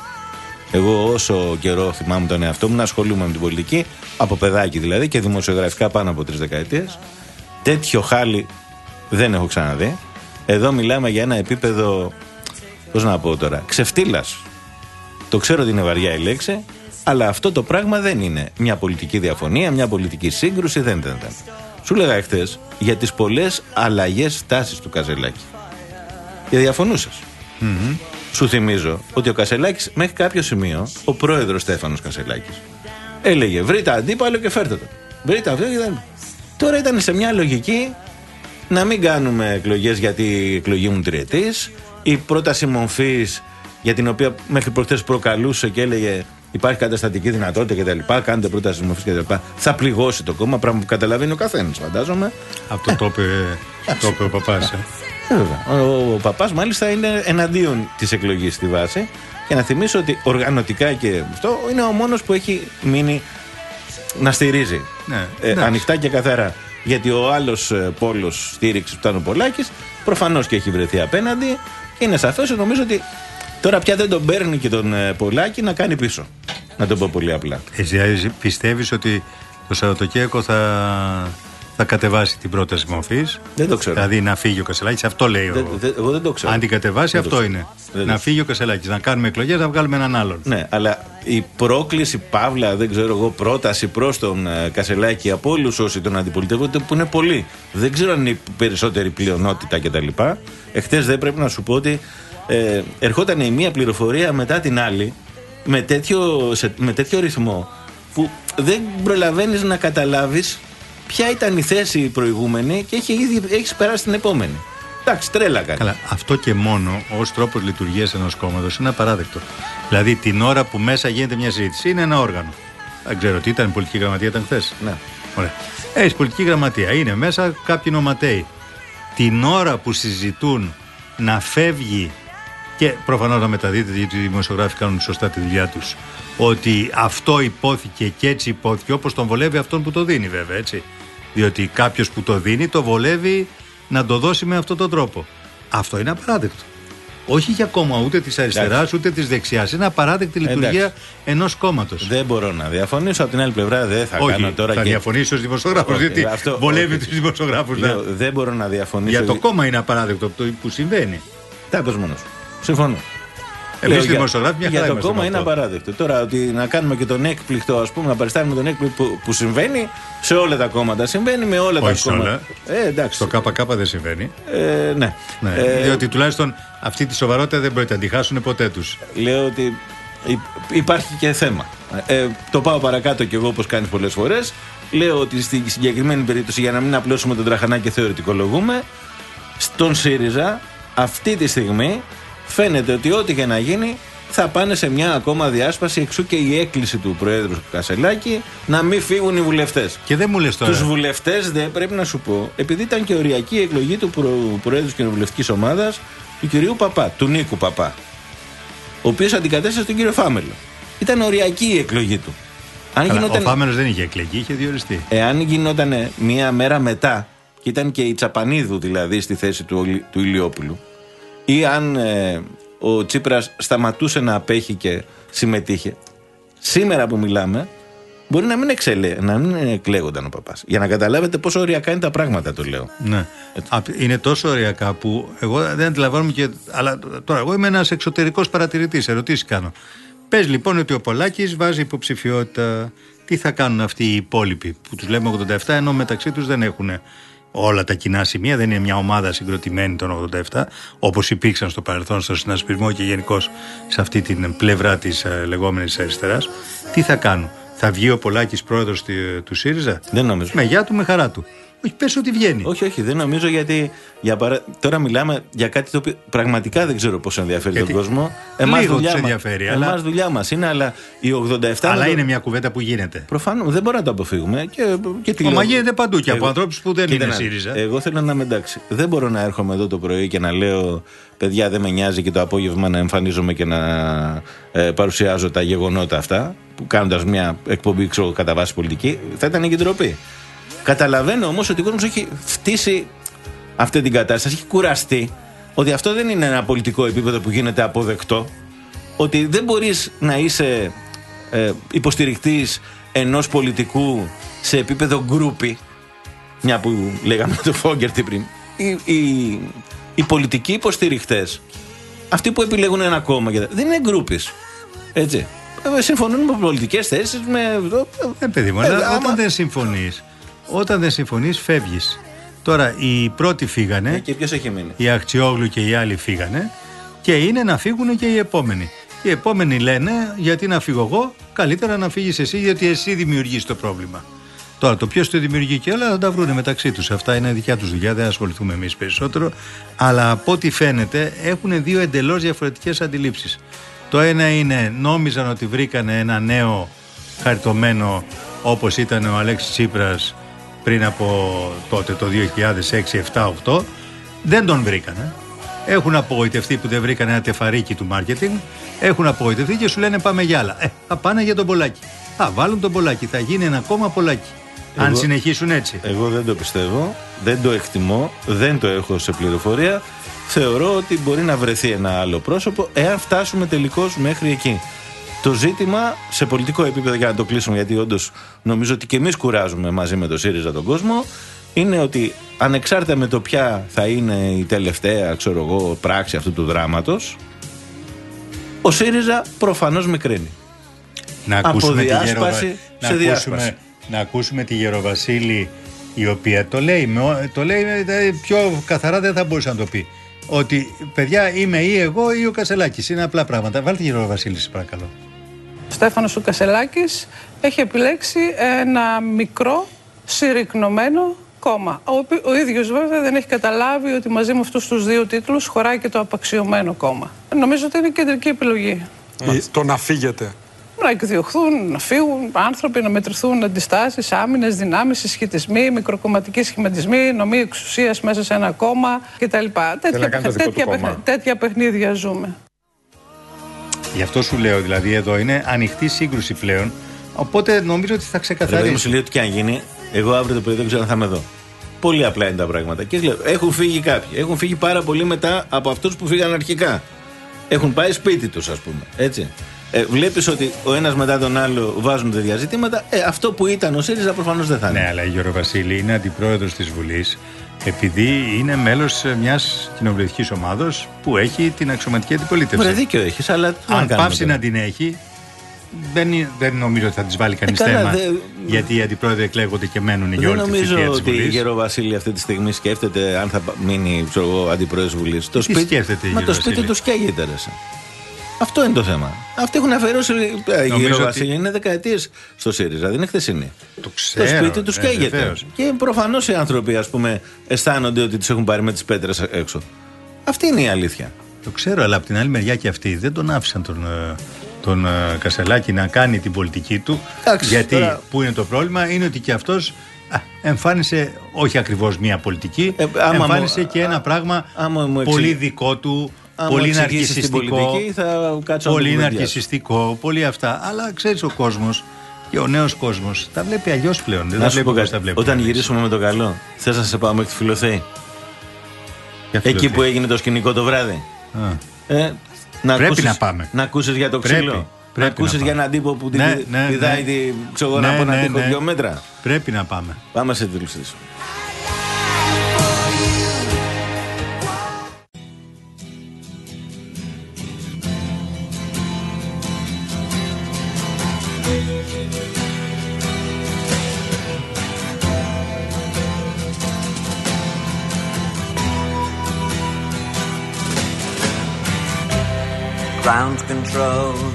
Εγώ όσο καιρό θυμάμαι τον εαυτό μου να ασχολούμαι με την πολιτική, από παιδάκι δηλαδή και δημοσιογραφικά πάνω από τρεις δεκαετίες. Τέτοιο χάλι δεν έχω ξαναδεί. Εδώ μιλάμε για ένα επίπεδο, πώς να πω τώρα, ξεφτύλας. Το ξέρω ότι είναι βαριά η λέξη, αλλά αυτό το πράγμα δεν είναι μια πολιτική διαφωνία, μια πολιτική σύγκρουση, δεν δεν, δεν. Σου λέγα εχθές για τις πολλές αλλαγές τάσεις του Καζελάκη. Και διαφωνούσες. Σου θυμίζω ότι ο Κασελάκης μέχρι κάποιο σημείο, ο πρόεδρος Στέφανος Κασελάκης, έλεγε βρείτε αντίπαλο και φέρτε το. Βρείτε αυτό και δεν. Τώρα ήταν σε μια λογική να μην κάνουμε εκλογές γιατί η εκλογή μου τριετής. Η πρόταση μορφή για την οποία μέχρι προχθές προκαλούσε και έλεγε υπάρχει καταστατική δυνατότητα κτλ. Κάντε πρόταση μορφής κτλ. Θα πληγώσει το κόμμα, πράγμα που καταλαβαίνει ο καθένας, φαντάζομαι. Αυτό το είπε, το είπε ο παπάς. ε. Ε, βέβαια. Ο, ο παπάς μάλιστα είναι εναντίον της εκλογής στη βάση. Και να θυμίσω ότι οργανωτικά και αυτό είναι ο μόνος που έχει μείνει να στηρίζει. Ναι, Ε, εντάξει. ανοιχτά και καθαρά. Γιατί ο άλλος πόλος στήριξης που ήταν ο Πολάκης, προφανώς και έχει βρεθεί απέναντι. Και είναι σαφές ότι νομίζω ότι τώρα πια δεν τον παίρνει και τον ε, Πολάκη να κάνει πίσω. Να το πω πολύ απλά. Εσύ πιστεύεις ότι το Σαββατοκύριακο θα, θα κατεβάσει την πρόταση μορφής; Δεν το ξέρω. Δηλαδή να φύγει ο Κασελάκης. Αυτό λέει Δεν- ο. δεν- εγώ δεν το ξέρω. Αν την κατεβάσει, Δεν το αυτό ξέρω. είναι. Δεν να το- φύγει ο Κασελάκης. Να κάνουμε εκλογές, να βγάλουμε έναν άλλον. Ναι, αλλά η πρόκληση, παύλα, δεν ξέρω εγώ, πρόταση προς τον ε, Κασελάκη από όλους όσοι τον αντιπολιτεύονται, που είναι πολλοί. Δεν ξέρω αν είναι η περισσότερη πλειονότητα κτλ. Εχθές δεν πρέπει να σου πω ότι ε, ερχόταν η μία πληροφορία μετά την άλλη με τέτοιο, σε- με τέτοιο ρυθμό που δεν προλαβαίνεις να καταλάβεις ποια ήταν η θέση η προηγούμενη και έχει ήδη έχεις περάσει την επόμενη. Εντάξει, τρέλα κάνει. Καλά, αυτό και μόνο ως τρόπος λειτουργίας ενός κόμματος είναι απαράδεκτο. Δηλαδή την ώρα που μέσα γίνεται μια συζήτηση είναι ένα όργανο. Δεν ξέρω τι ήταν, η πολιτική γραμματεία ήταν χθες. Ναι. Ωραία. Έχει πολιτική γραμματεία, είναι μέσα κάποιοι νοματέοι. Την ώρα που συζητούν να φεύγει και προφανώς να μεταδίδεται γιατί οι δημοσιογράφοι κάνουν σωστά τη δουλειά τους. Ότι αυτό υπόθηκε και έτσι υπόθηκε όπως τον βολεύει αυτόν που το δίνει, βέβαια έτσι. Διότι κάποιος που το δίνει το βολεύει να το δώσει με αυτόν τον τρόπο. Αυτό είναι απαράδεκτο. Όχι για κόμμα ούτε της αριστεράς Εντάξει. ούτε της δεξιάς. Είναι απαράδεκτη λειτουργία Εντάξει. ενός κόμματος. Δεν μπορώ να διαφωνήσω. Από την άλλη πλευρά δεν θα Όχι, κάνω τώρα θα και. διαφωνήσει ω δημοσιογράφο. Όχι, Γιατί αυτό- βολεύει όχι. τους δημοσιογράφους. Λέω, δεν μπορώ να διαφωνήσω. Για το δι- κόμμα είναι απαράδεκτο το που συμβαίνει. Τα είπες μόνος σου. Συμφωνώ. Εμείς Λέω, οι για- δημοσιογράφοι μια Για χαρά το είμαστε κόμμα με είναι αυτό. απαράδεκτο. Τώρα ότι να κάνουμε και τον έκπληκτο, ας πούμε, να παριστάνουμε τον έκπληκτο που, που συμβαίνει σε όλα τα κόμματα. Συμβαίνει με όλα Όχι τα σε κόμματα. όλα. Ε, εντάξει. Στο ΚΚ δεν συμβαίνει. Ε, ναι. Ναι, Ε, διότι τουλάχιστον αυτή τη σοβαρότητα δεν πρόκειται να τη χάσουν ποτέ τους. Λέω ότι υ- υπάρχει και θέμα. Ε, το πάω παρακάτω κι εγώ όπως κάνεις πολλές φορές. Λέω ότι στη συγκεκριμένη περίπτωση, για να μην απλώσουμε τον τραχανά και θεωρητικολογούμε, στον ΣΥΡΙΖΑ αυτή τη στιγμή φαίνεται ότι ό,τι και να γίνει θα πάνε σε μια ακόμα διάσπαση εξού και η έκκληση του Προέδρου Κασελάκη να μην φύγουν οι βουλευτές. Και δεν μου λες τώρα. Τους βουλευτές δεν πρέπει να σου πω, επειδή ήταν και οριακή η εκλογή του προ... Προέδρου της Κοινοβουλευτικής Ομάδας, του κυρίου Παπά, του Νίκου Παπά, ο οποίος αντικατέστησε τον κύριο Φάμελο. Ήταν οριακή η εκλογή του. Αν Καλά, γινόταν, Ο Φάμενο δεν είχε εκλεγεί, είχε διοριστεί. εάν γινόταν μία μέρα μετά, και ήταν και η Τσαπανίδου δηλαδή στη θέση του, Ολι- του Ηλιόπουλου, ή αν ε, ο Τσίπρας σταματούσε να απέχει και συμμετείχε, σήμερα που μιλάμε, μπορεί να μην, εξελέ, να μην εκλέγονταν ο παπάς. Για να καταλάβετε πόσο ωριακά είναι τα πράγματα, το λέω. Ναι. Απ- Είναι τόσο ωριακά που εγώ δεν αντιλαμβάνομαι και. Αλλά τώρα, εγώ είμαι ένας εξωτερικός παρατηρητής. Ερωτήσεις κάνω. Πες λοιπόν ότι ο Πολάκης βάζει υποψηφιότητα. Τι θα κάνουν αυτοί οι υπόλοιποι που τους λέμε 87, ενώ μεταξύ τους δεν έχουν όλα τα κοινά σημεία, δεν είναι μια ομάδα συγκροτημένη των 87, όπως υπήρξαν στο παρελθόν στο συνασπισμό και γενικώ σε αυτή την πλευρά της λεγόμενης αριστεράς. Τι θα κάνουν, θα βγει ο Πολάκης πρόεδρος του ΣΥΡΙΖΑ; Δεν νομίζω. Με γεια του, με χαρά του. Όχι, πες ότι βγαίνει. Όχι, όχι, δεν νομίζω γιατί για παρα... τώρα μιλάμε για κάτι το οποίο πραγματικά δεν ξέρω πώ ενδιαφέρει Γιατί τον κόσμο. λίγο δουλειά τους μας- ενδιαφέρει, αλλά- εμάς δουλειά μας είναι, αλλά οι 87. Αλλά με το- είναι μια κουβέντα που γίνεται. Προφανώς δεν μπορούμε να το αποφύγουμε. Και, και τι Μα λέω. γίνεται παντού και από Εγώ- ανθρώπους που δεν Κοίτα είναι να δεις, ΣΥΡΙΖΑ. Εγώ θέλω να είμαι εντάξει. Δεν μπορώ να έρχομαι εδώ το πρωί και να λέω παιδιά δεν με νοιάζει και το απόγευμα να εμφανίζομαι και να ε, παρουσιάζω τα γεγονότα αυτά που κάνοντας μια εκπομπή ξέρω, κατά βάση πολιτική θα ήταν και ντροπή. Καταλαβαίνω όμως ότι ο κόσμος έχει φτύσει αυτή την κατάσταση, έχει κουραστεί ότι αυτό δεν είναι ένα πολιτικό επίπεδο που γίνεται αποδεκτό. Ότι δεν μπορείς να είσαι ε, υποστηρικτής ενός πολιτικού σε επίπεδο γκρούπι, μια που λέγαμε το Φόγκερτι πριν. Οι, οι, οι πολιτικοί υποστηρικτές, αυτοί που επιλέγουν ένα κόμμα, και τα- δεν είναι γκρούπις. Έτσι. Ε, Συμφωνούν με πολιτικές θέσεις. Με... Ε, παιδί μου, Ε, αλλά άμα- όταν δεν συμφωνείς, όταν δεν συμφωνείς, φεύγεις. Τώρα, οι πρώτοι φύγανε, Ε, Και ποιος έχει μείνει; οι Αχτσιόγλου και οι άλλοι φύγανε και είναι να φύγουν και οι επόμενοι. Οι επόμενοι λένε, γιατί να φύγω εγώ, καλύτερα να φύγεις εσύ, γιατί εσύ δημιουργείς το πρόβλημα. Τώρα, το ποιος το δημιουργεί και όλα θα τα βρούνε μεταξύ τους. Αυτά είναι δικιά τους δουλειά, δεν ασχοληθούμε εμείς περισσότερο. Αλλά από ό,τι φαίνεται, έχουν δύο εντελώς διαφορετικές αντιλήψεις. Το ένα είναι, νόμιζαν ότι βρήκανε ένα νέο χαριτωμένο όπως ήταν ο Αλέξης Τσίπρας πριν από τότε το 2006, 7, 8. Δεν τον βρήκανε. Έχουν απογοητευτεί που δεν βρήκαν ένα τεφαρίκι του μάρκετινγκ. Έχουν απογοητευτεί και σου λένε πάμε για άλλα. Ε, θα πάνε για τον Πολάκη. Θα βάλουν τον Πολάκη. Θα γίνει ένα ακόμα Πολάκη. Αν Εγώ- συνεχίσουν έτσι. Εγώ δεν το πιστεύω, δεν το εκτιμώ, δεν το έχω σε πληροφορία. Θεωρώ ότι μπορεί να βρεθεί ένα άλλο πρόσωπο εάν φτάσουμε τελικώς μέχρι εκεί. Το ζήτημα σε πολιτικό επίπεδο, για να το κλείσουμε, γιατί όντως νομίζω ότι και εμείς κουράζουμε μαζί με το ΣΥΡΙΖΑ τον κόσμο, είναι ότι ανεξάρτητα με το ποια θα είναι η τελευταία ξέρω εγώ, πράξη αυτού του δράματος ο ΣΥΡΙΖΑ προφανώς μικραίνει. Να Από ακούσουμε, τη διάσπαση Γεροβα... σε να, ακούσουμε, διάσπαση. να ακούσουμε τη Γεροβασίλη η οποία το λέει, με ο- το λέει ε, πιο καθαρά δεν θα μπορούσε να το πει. Ότι παιδιά είμαι ή εγώ ή ο Κασελάκης. Είναι απλά πράγματα. Βάλτε τη Γεροβασίλη σας παρακαλώ. Στέφανος ο Κασελάκης έχει επιλέξει ένα μικρό συρρυκνωμένο κόμμα. Ο, οποι- ο ίδιος βέβαια δεν έχει καταλάβει ότι μαζί με αυτούς τους δύο τίτλους χωράει και το απαξιωμένο κόμμα. Νομίζω ότι είναι κεντρική επιλογή. Ή το να φύγετε. Να εκδιωχθούν, να φύγουν άνθρωποι, να μετρηθούν αντιστάσεις, άμυνες, δυνάμεις, συσχετισμοί, μικροκομματικοί σχηματισμοί, νομή εξουσίας μέσα σε ένα κόμμα κτλ. Τέτοια, να κάνει το δικό του τέτοια, κόμμα. παιχν- τέτοια παιχνίδια ζούμε. Γι' αυτό σου λέω δηλαδή εδώ είναι ανοιχτή σύγκρουση πλέον. Οπότε νομίζω ότι θα Δηλαδή μου ξεκαθαρίσει. σου λέει ότι και αν γίνει, εγώ αύριο το πρωί δεν ξέρω αν θα είμαι εδώ. Πολύ απλά είναι τα πράγματα. Και λέω, έχουν φύγει κάποιοι. Έχουν φύγει πάρα πολύ μετά από αυτούς που φύγαν αρχικά. Έχουν πάει σπίτι τους, ας πούμε. Έτσι. Ε, Βλέπεις ότι ο ένας μετά τον άλλο βάζουν τέτοια ζητήματα. Ε, αυτό που ήταν ο ΣΥΡΙΖΑ προφανώς δεν θα είναι. Ναι, αλλά η Γεροβασίλη είναι αντιπρόεδρος της Βουλής επειδή είναι μέλος μιας κοινοβουλευτικής ομάδος που έχει την αξιωματική αντιπολίτευση. Ωραία, δίκιο έχεις, αλλά τι να Αν κάνουμε πάψει τώρα; να την έχει, δεν, είναι- δεν νομίζω ότι θα της βάλει κανείς Ε, καλά, θέμα. δε- Γιατί οι αντιπρόεδροι εκλέγονται και μένουν για Δεν όλη τη νομίζω θητεία της ότι η Βουλή. Γεροβασίλη αυτή τη στιγμή σκέφτεται αν θα πα- μείνει ξέρω εγώ, αντιπρόεδρος Βουλής. Το Τι σκέφτεται η Μα το Γεροβασίλη; σπίτι του καίγεται, ρε. Σε. Αυτό είναι το θέμα. Αυτοί έχουν αφαιρώσει. ε, Η Νομίζω Γεροβασίλη ότι- είναι δεκαετίες στο ΣΥΡΙΖΑ, δεν είναι χθεσινή. Το ξέρω. το σπίτι τους ναι, καίγεται. βεβαίως. και προφανώς οι άνθρωποι, ας πούμε, αισθάνονται ότι τους έχουν πάρει με τις πέτρες έξω. Αυτή είναι η αλήθεια. Το ξέρω, αλλά από την άλλη μεριά και αυτοί δεν τον άφησαν τον, ε, τον ε, Κασελάκη να κάνει την πολιτική του. Εντάξει, γιατί τώρα- που είναι το πρόβλημα; Είναι ότι και αυτός εμφάνισε όχι ακριβώς μία πολιτική, Ε, άμα εμφάνισε μου- και ένα πράγμα άμα μου πολύ εξηγ- δικό του, άμα πολύ μου εξηγήσεις την ναρκισιστικό. πολιτική, θα κάτσω να πολύ το κουβεντιάσω. ναρκισιστικό, πολύ αυτά. Αλλά ξέρεις ο κόσμος και ο νέος κόσμος τα βλέπει αλλιώς πλέον. Δεν Να τα σου πω βλέπει όπως κάτι. τα βλέπει. Όταν γυρίσουμε με το καλό, θες να σε πάω μέχρι τη Φιλοθέη; Για Εκεί φιλοθέη; που έγινε το σκηνικό το βράδυ. Α. Ε, να Πρέπει ακούσεις, να πάμε. Να ακούσει για το Πρέπει. ξύλο. Πρέπει να ακούσει να για πάμε. έναν τύπο που Ναι, την ναι, πηδάει ναι. τη, ξέρω εγώ, Ναι, από ένα ναι, τείχο ναι. δύο μέτρα. Πρέπει να πάμε. Πάμε σε τίτλους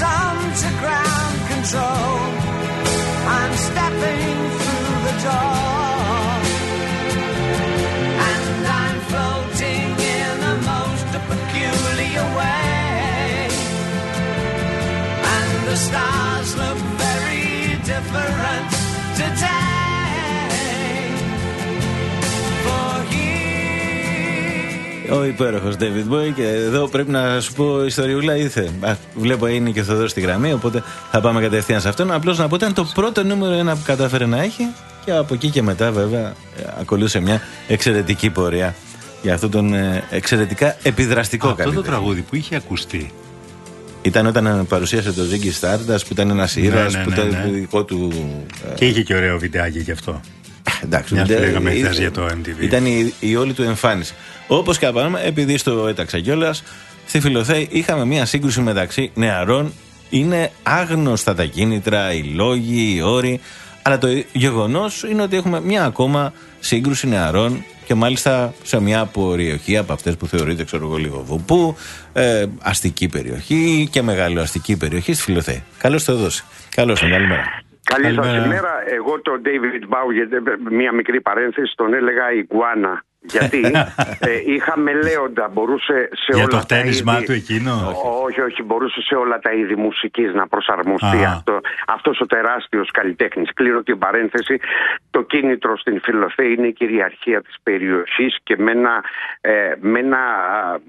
time Ο υπέροχος David Boy και εδώ πρέπει να σου πω ιστοριούλα ήθε. Α, βλέπω είναι και ο Θοδός στη γραμμή, οπότε θα πάμε κατευθείαν σε αυτόν. Απλώς να πω ήταν το πρώτο νούμερο ένα που κατάφερε να έχει και από εκεί και μετά βέβαια ε, ακολούθησε μια εξαιρετική πορεία για αυτόν τον ε, εξαιρετικά επιδραστικό Αυτό το καλλιτέχνη. τραγούδι που είχε ακουστεί. Ήταν όταν παρουσίασε το Ziggy Stardust που ήταν ένας ήρωας Ναι, ναι, που ναι, ήταν ναι. δικό του. ε, Και είχε και ωραίο βιντεάκι γι' αυτό. Εντάξει, Μια δεν- που λέγαμε ήταν- χθες για το MTV. Ήταν η, η όλη του εμφάνιση. Όπως και είπαμε, επειδή στο έταξα κιόλας, στη Φιλοθέη είχαμε μια σύγκρουση μεταξύ νεαρών. Είναι άγνωστα τα κίνητρα, οι λόγοι, οι όροι. Αλλά το γεγονός είναι ότι έχουμε μια ακόμα σύγκρουση νεαρών και μάλιστα σε μια περιοχή από αυτές που θεωρείται, ξέρω εγώ, λίγο βουπού, ε, αστική περιοχή και μεγαλοαστική περιοχή στη Φιλοθέη. Καλώς το δώσει. Καλώς τον, καλημέρα. Καλή σας Καλημέρα. ημέρα. Εγώ τον David Bowie, μία μικρή παρένθεση, τον έλεγα Iguana. Γιατί; Ε, είχαμε λέοντα, μπορούσε σε Για όλα το τα χτένισμά είδη- του εκείνο. Όχι, όχι, μπορούσε σε όλα τα είδη μουσικής να προσαρμοστεί Α. αυτό, αυτός ο τεράστιος καλλιτέχνης. Κλείνω την παρένθεση. Το κίνητρο στην Φιλοθέη είναι η κυριαρχία της περιοχής και με ένα, ε, με ένα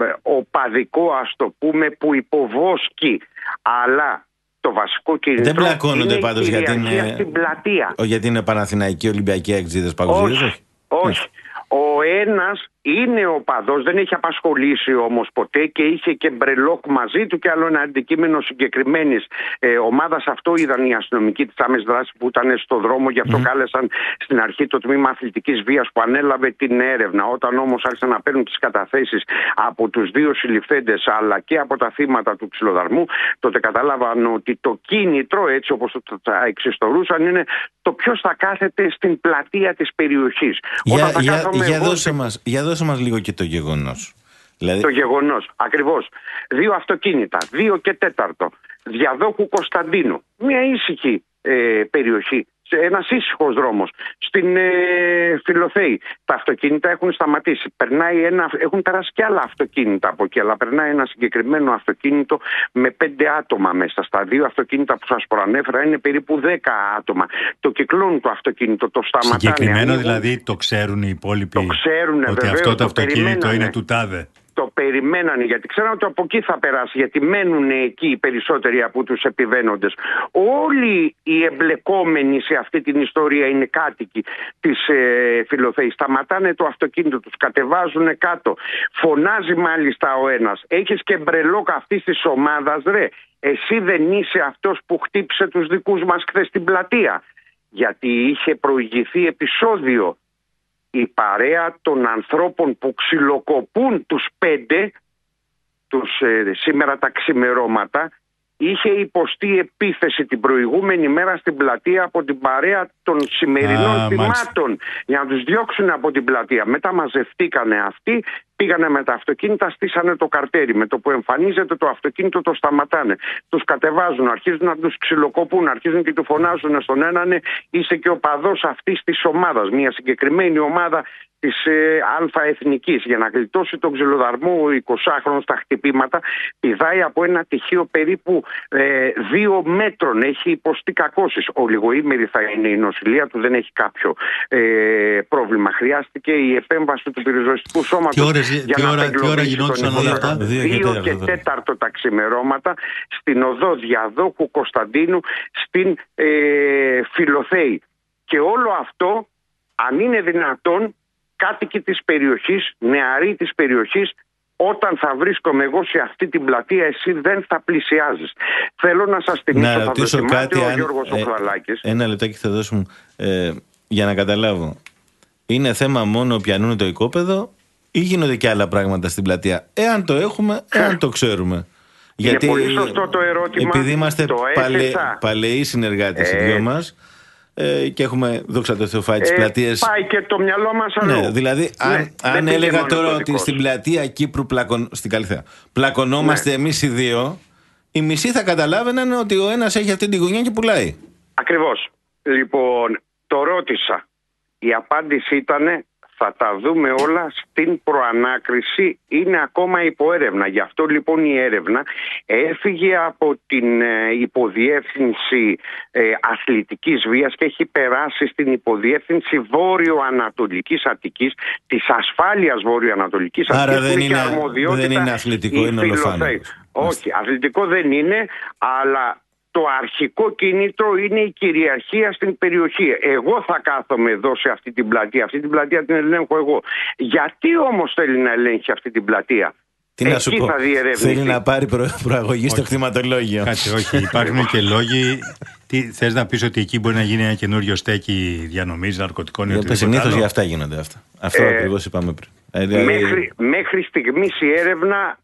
ε, οπαδικό, ας το πούμε, που υποβόσκει. Αλλά το βασικό κίνητρο Δεν μπλακώνονται είναι πάντως η γιατί κυριαρχία είναι- στην πλατεία. Ο, γιατί είναι Παναθηναϊκοί Ολυμπιακοί Εκτζίδε Παγκοσμίως. Όχι. Όχι. Ο ένας είναι ο παδός, δεν έχει απασχολήσει όμως ποτέ και είχε και μπρελόκ μαζί του και άλλο ένα αντικείμενο συγκεκριμένης ε, ομάδας. Αυτό είδαν οι αστυνομικοί της άμεσης δράσης που ήταν στο δρόμο, γι' αυτό κάλεσαν στην αρχή το τμήμα αθλητικής βίας που ανέλαβε την έρευνα. Όταν όμως άρχισαν να παίρνουν τις καταθέσεις από τους δύο συλληφθέντες αλλά και από τα θύματα του ξυλοδαρμού, τότε κατάλαβαν ότι το κίνητρο, έτσι όπως το τα εξιστορούσαν, είναι το ποιος θα κάθεται στην πλατεία της περιοχής. Για, Όταν θα για, κάθομαι για, εγώ δώσε σε- μας, για δώσε μας λίγο και το γεγονός. Δηλαδή, το γεγονός. Ακριβώς. Δύο αυτοκίνητα, δύο και τέταρτο. Διαδόχου Κωνσταντίνου. Μια ήσυχη ε, περιοχή. Ένας ήσυχος δρόμος. Στην ε, Φιλοθέη. Τα αυτοκίνητα έχουν σταματήσει. Περνάει ένα, έχουν περάσει και άλλα αυτοκίνητα από εκεί, αλλά περνάει ένα συγκεκριμένο αυτοκίνητο με πέντε άτομα μέσα. Στα δύο αυτοκίνητα που σας προανέφερα είναι περίπου δέκα άτομα. Το κυκλώνουν το αυτοκίνητο, το σταματάνε. Συγκεκριμένο ανοίγουν δηλαδή το ξέρουν οι υπόλοιποι. Το ξέρουνε, Ότι βεβαίως, αυτό το το αυτοκίνητο περιμένανε. είναι του τάδε. Το περιμένανε γιατί ξέραν ότι από εκεί θα περάσει γιατί μένουν εκεί οι περισσότεροι από τους επιβαίνοντες. Όλοι οι εμπλεκόμενοι σε αυτή την ιστορία είναι κάτοικοι της ε, Φιλοθέης. Σταματάνε το αυτοκίνητο τους κατεβάζουν κάτω. Φωνάζει μάλιστα ο ένας έχεις και μπρελόκ αυτής της ομάδας ρε. Εσύ δεν είσαι αυτός που χτύπησε τους δικούς μας χθες στην πλατεία γιατί είχε προηγηθεί επεισόδιο η παρέα των ανθρώπων που ξυλοκοπούν τους πέντε τους ε, σήμερα τα ξημερώματα είχε υποστεί επίθεση την προηγούμενη μέρα στην πλατεία από την παρέα των σημερινών Α, θυμάτων για να τους διώξουν από την πλατεία. Μετά μαζευτήκανε αυτοί, πήγανε με τα αυτοκίνητα, στήσανε το καρτέρι. Με το που εμφανίζεται το αυτοκίνητο το σταματάνε. Τους κατεβάζουν, αρχίζουν να τους ξυλοκοπούν, αρχίζουν και τους φωνάζουν στον έναν «Ε, είσαι και ο παδός αυτής της ομάδας. Μια συγκεκριμένη ομάδα της ε, αλφα εθνικής για να γλιτώσει τον ξυλοδαρμό ο 20χρονος στα χτυπήματα πηδάει από ένα τυχείο περίπου ε, δύο μέτρων έχει υποστεί κακώσεις ο λιγοήμερη θα είναι η νοσηλεία του δεν έχει κάποιο ε, πρόβλημα χρειάστηκε η επέμβαση του πυροσβεστικού σώματος Τι ώρες- για τι να ώρα- τι ώρα απεγκλωβίσει γινόντουσαν τον όλα ηχείο. αυτά; Δύο και Δύο τέταρτο και τώρα. τέταρτο τα ξημερώματα στην οδό Διαδόχου Κωνσταντίνου στην ε, Φιλοθέη και όλο αυτό αν είναι δυνατόν κάτοικοι της περιοχής, νεαροί της περιοχής όταν θα βρίσκομαι εγώ σε αυτή την πλατεία εσύ δεν θα πλησιάζεις. Θέλω να σας θυμίσω, να θα το ρωτήσω θυμάται κάτι. ο αν- Γιώργος ε, ο Χραλάκης. ένα λεπτάκι θα δώσουμε ε, για να καταλάβω. Είναι θέμα μόνο πιανούν το οικόπεδο ή γίνονται και άλλα πράγματα στην πλατεία; Εάν το έχουμε, εάν το ξέρουμε. Είναι πολύ σωστό το ερώτημα. Επειδή είμαστε Το παλαι, έθεσα. παλαιοί συνεργάτες οι Ε. δυο μας ε, και έχουμε, δόξα τω Θεώ, φάει τις Ε, πλατείες Πάει και το μυαλό μας αλλού. Ναι, δηλαδή, αν, Ναι, δεν αν πήγε έλεγα μόνο τώρα το ότι δικό στην σου. πλατεία Κύπρου πλακων... στην Καλυθέα πλακωνόμαστε Ναι. εμείς οι δύο, οι μισοί θα καταλάβαιναν ότι ο ένας έχει αυτή την γωνιά και πουλάει. Ακριβώς. Λοιπόν, το ρώτησα. Η απάντηση ήταν θα τα δούμε όλα στην προανάκριση, είναι ακόμα υπό έρευνα. Γι' αυτό λοιπόν η έρευνα έφυγε από την ε, υποδιεύθυνση ε, αθλητικής βίας και έχει περάσει στην υποδιεύθυνση βόρειο-ανατολικής Αττικής, της ασφάλειας βόρειο-ανατολικής Άρα Αττικής. που δεν έχει είναι- αρμοδιότητα δεν είναι αθλητικό, η είναι ολοφάνερο. φιλοθέη. Όχι, αθλητικό δεν είναι, αλλά το αρχικό κίνητρο είναι η κυριαρχία στην περιοχή. Εγώ θα κάθομαι εδώ σε αυτή την πλατεία. Αυτή την πλατεία την ελέγχω εγώ. Γιατί όμως θέλει να ελέγχει αυτή την πλατεία; Τι να σου Εκεί πω. θα διερευνηθεί. Θέλει να πάρει προ, προαγωγή στο κτηματολόγιο. Κάτσε, όχι. Υπάρχουν και λόγοι. Τι, θες να πεις ότι εκεί μπορεί να γίνει ένα καινούριο στέκει διανομής ναρκωτικών ή οτιδήποτε Συνήθως άλλο; για αυτά γίνονται αυτά. Αυτό Ε, ακριβώς είπαμε πριν. Ε, δηλαδή- Μέχρι, μέχρι στιγμής η έρευνα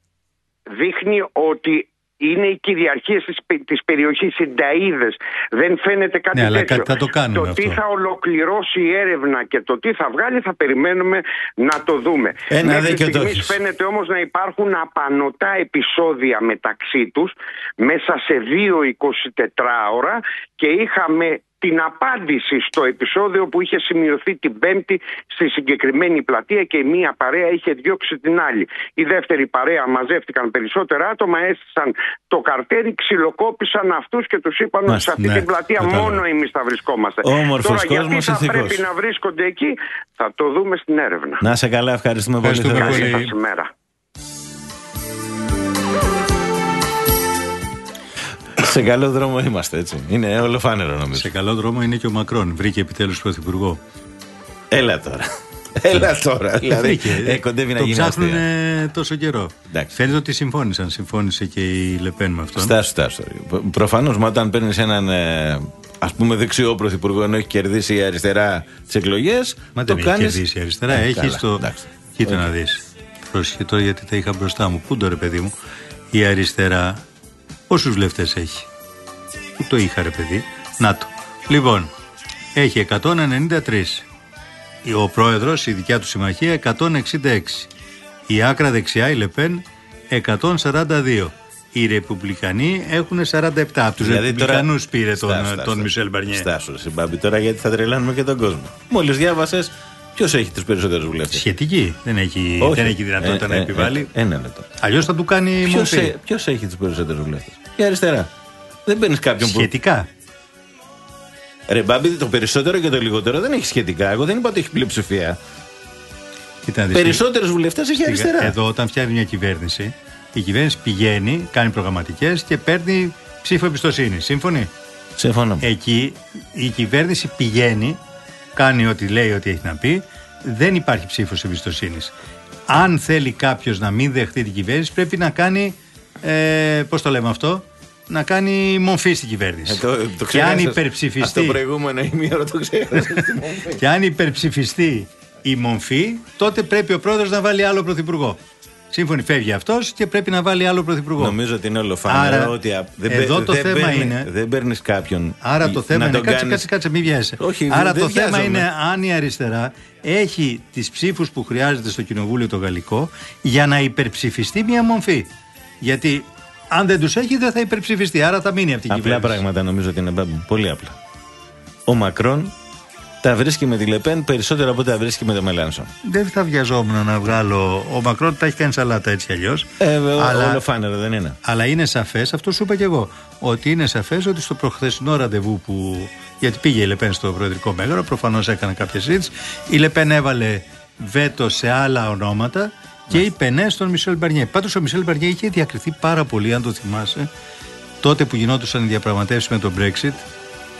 δείχνει ότι είναι οι κυριαρχίες της, πε- της περιοχής, οι νταΐδες. Δεν φαίνεται κάτι Ναι, αλλά τέτοιο. κάτι θα το κάνουν το αυτό. τι θα ολοκληρώσει η έρευνα και το τι θα βγάλει θα περιμένουμε να το δούμε. Ένα Μέχρι δίκιο το στιγμής έχεις. φαίνεται όμως να υπάρχουν απανοτά επεισόδια μεταξύ τους μέσα σε δύο 24 ώρα και είχαμε την απάντηση στο επεισόδιο που είχε σημειωθεί την Πέμπτη στη συγκεκριμένη πλατεία και η μία παρέα είχε διώξει την άλλη. Η δεύτερη παρέα μαζεύτηκαν περισσότερα άτομα, έστησαν το καρτέρι, ξυλοκόπησαν αυτούς και τους είπαν ότι Μάλιστα, σε αυτή ναι, την πλατεία κατάλαβα. μόνο εμείς θα βρισκόμαστε. Όμορφος Τώρα γιατί κόσμος, θα ηθικός. πρέπει να βρίσκονται εκεί θα το δούμε στην έρευνα. Να σε καλά, ευχαριστούμε, Ευχαριστούμε πολύ. πολύ. Καλή σας ημέρα. Σε καλό δρόμο είμαστε, έτσι. Είναι ολοφάνερο νομίζω. Σε καλό δρόμο είναι και ο Μακρόν. Βρήκε επιτέλους πρωθυπουργό. Έλα τώρα. Έλα τώρα. Δηλαδή, Βρήκε. ε, κοντεύει να το γίνει ψάχνουν αστεία. ε, τόσο καιρό. Εντάξει. Φαίνεται ότι συμφώνησαν. Συμφώνησε και η Λεπέν με αυτόν. Στάσου, στάσου. Προφανώς, μα όταν παίρνεις έναν ε, ας πούμε δεξιό πρωθυπουργό ενώ έχει κερδίσει η αριστερά τις εκλογές. Μα το δεν έχει κάνεις... κερδίσει η αριστερά. Ε, έχει καλά, το. εντάξει. Κοίτα Οκ. να δεις. Πρόσεχε τώρα γιατί τα είχα μπροστά μου. Πού το ρε παιδί μου; Η αριστερά. Πόσους βουλευτές έχει; Πού το είχα ρε παιδί. Να το. Λοιπόν, έχει 193. Ο πρόεδρος, η δικιά του συμμαχία, 166. Η άκρα δεξιά, η Λεπέν, 142. Οι Ρεπουμπλικανοί έχουν 47. Από τους Δηλαδή Ρεπουμπλικανούς πήρε τον, Στάσου, στάσου, τον στάσου. Μισελ Μπαρνιέ. Στάσου, ρε Μπάμπη, τώρα γιατί θα τρελάνουμε και τον κόσμο. Μόλις διάβασες, ποιος έχει τους περισσότερους βουλευτές; Σχετική. Δεν έχει, δεν έχει δυνατότητα να επιβάλλει. Ε, ένα λεπτό. Αλλιώς θα του κάνει μορφή. Ποιος έχει τους περισσότερους βουλευτές; Η αριστερά. Δεν παίρνεις κάποιον που. Σχετικά. Ρε Μπάμπη, το περισσότερο και το λιγότερο δεν έχει σχετικά. Εγώ δεν είπα ότι έχει πλειοψηφία. Κοίτα, να δεις, Περισσότερου βουλευτές έχει στη- αριστερά. Εδώ, όταν φτιάχνει μια κυβέρνηση, η κυβέρνηση πηγαίνει, κάνει προγραμματικές και παίρνει ψήφο εμπιστοσύνη. Σύμφωνοι; Σύμφωνο. Εκεί η κυβέρνηση πηγαίνει, κάνει ό,τι λέει, ό,τι έχει να πει, δεν υπάρχει ψήφος εμπιστοσύνης. Αν θέλει κάποιος να μην δεχτεί την κυβέρνηση, πρέπει να κάνει. Ε, Πώς το λέμε αυτό, να κάνει μορφή στην κυβέρνηση. Ε, το, το και αν ξέχασες. υπερψηφιστεί. Αυτό το προηγούμενο ημίωρο το ξέχασες. Και αν υπερψηφιστεί η μομφή, τότε πρέπει ο πρόεδρος να βάλει άλλο πρωθυπουργό. Σύμφωνοι, φεύγει αυτός και πρέπει να βάλει άλλο πρωθυπουργό. Νομίζω ότι είναι ολοφάνερο Άρα, ότι α- δεν, εδώ παί- το δεν θέμα παίρνει- είναι- Δεν παίρνεις κάποιον. Άρα το θέμα να είναι. τον Κάτσε, κάνεις- κάτσε, κάτσε, μην βιάζεσαι. Όχι, Άρα δεν το θέμα βιάζομαι. είναι αν η αριστερά έχει τις ψήφους που χρειάζεται στο κοινοβούλιο το γαλλικό για να υπερψηφιστεί μια μομφή. Γιατί αν δεν τους έχει, δεν θα υπερψηφιστεί. Άρα θα μείνει αυτή η Απλά κυβέρνηση. πράγματα νομίζω ότι είναι μπάμπη. Πολύ απλά. Ο Μακρόν τα βρίσκει με τη Λεπέν περισσότερο από ό,τι τα βρίσκει με τον Μελάνσον. Δεν θα βιαζόμουν να βγάλω. Ο Μακρόν τα έχει κάνει σαλάτα έτσι αλλιώς. Ε, Αλλά... Ολοφάνερο δεν είναι. Αλλά είναι σαφές, αυτό σου είπα και εγώ, ότι είναι σαφές ότι στο προχθεσινό ραντεβού που. Γιατί πήγε η Λεπέν στο Προεδρικό Μέγαρο, προφανώς έκανε κάποια συζήτηση. Η Λεπέν έβαλε βέτο σε άλλα ονόματα και είπε ναι στον Μισελ Μπαρνιέ. Πάντως ο Μισελ Μπαρνιέ είχε διακριθεί πάρα πολύ, αν το θυμάσαι, τότε που γινόντουσαν οι διαπραγματεύσεις με τον Brexit.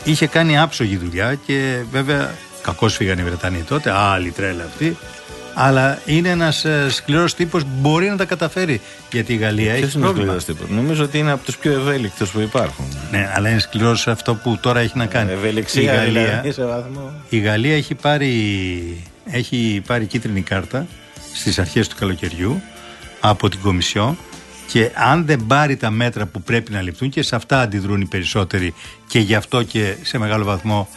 Είχε κάνει άψογη δουλειά και βέβαια κακώς φύγαν οι Βρετανοί τότε, άλλη τρέλα αυτή. Αλλά είναι ένας σκληρός τύπος που μπορεί να τα καταφέρει. Γιατί η Γαλλία Ποιος έχει είναι ο πρόβλημα. σκληρός τύπος; Νομίζω ότι είναι από τους πιο ευέλικτους που υπάρχουν. Ναι, αλλά είναι σκληρός σε αυτό που τώρα έχει να κάνει. Ευελιξία η, Γαλλία, δηλαδή, σε βάθμο. η Γαλλία έχει πάρει, έχει πάρει κίτρινη κάρτα στις αρχές του καλοκαιριού από την Κομισιό και αν δεν πάρει τα μέτρα που πρέπει να ληφθούν και σε αυτά αντιδρούν οι περισσότεροι και γι' αυτό και σε μεγάλο βαθμό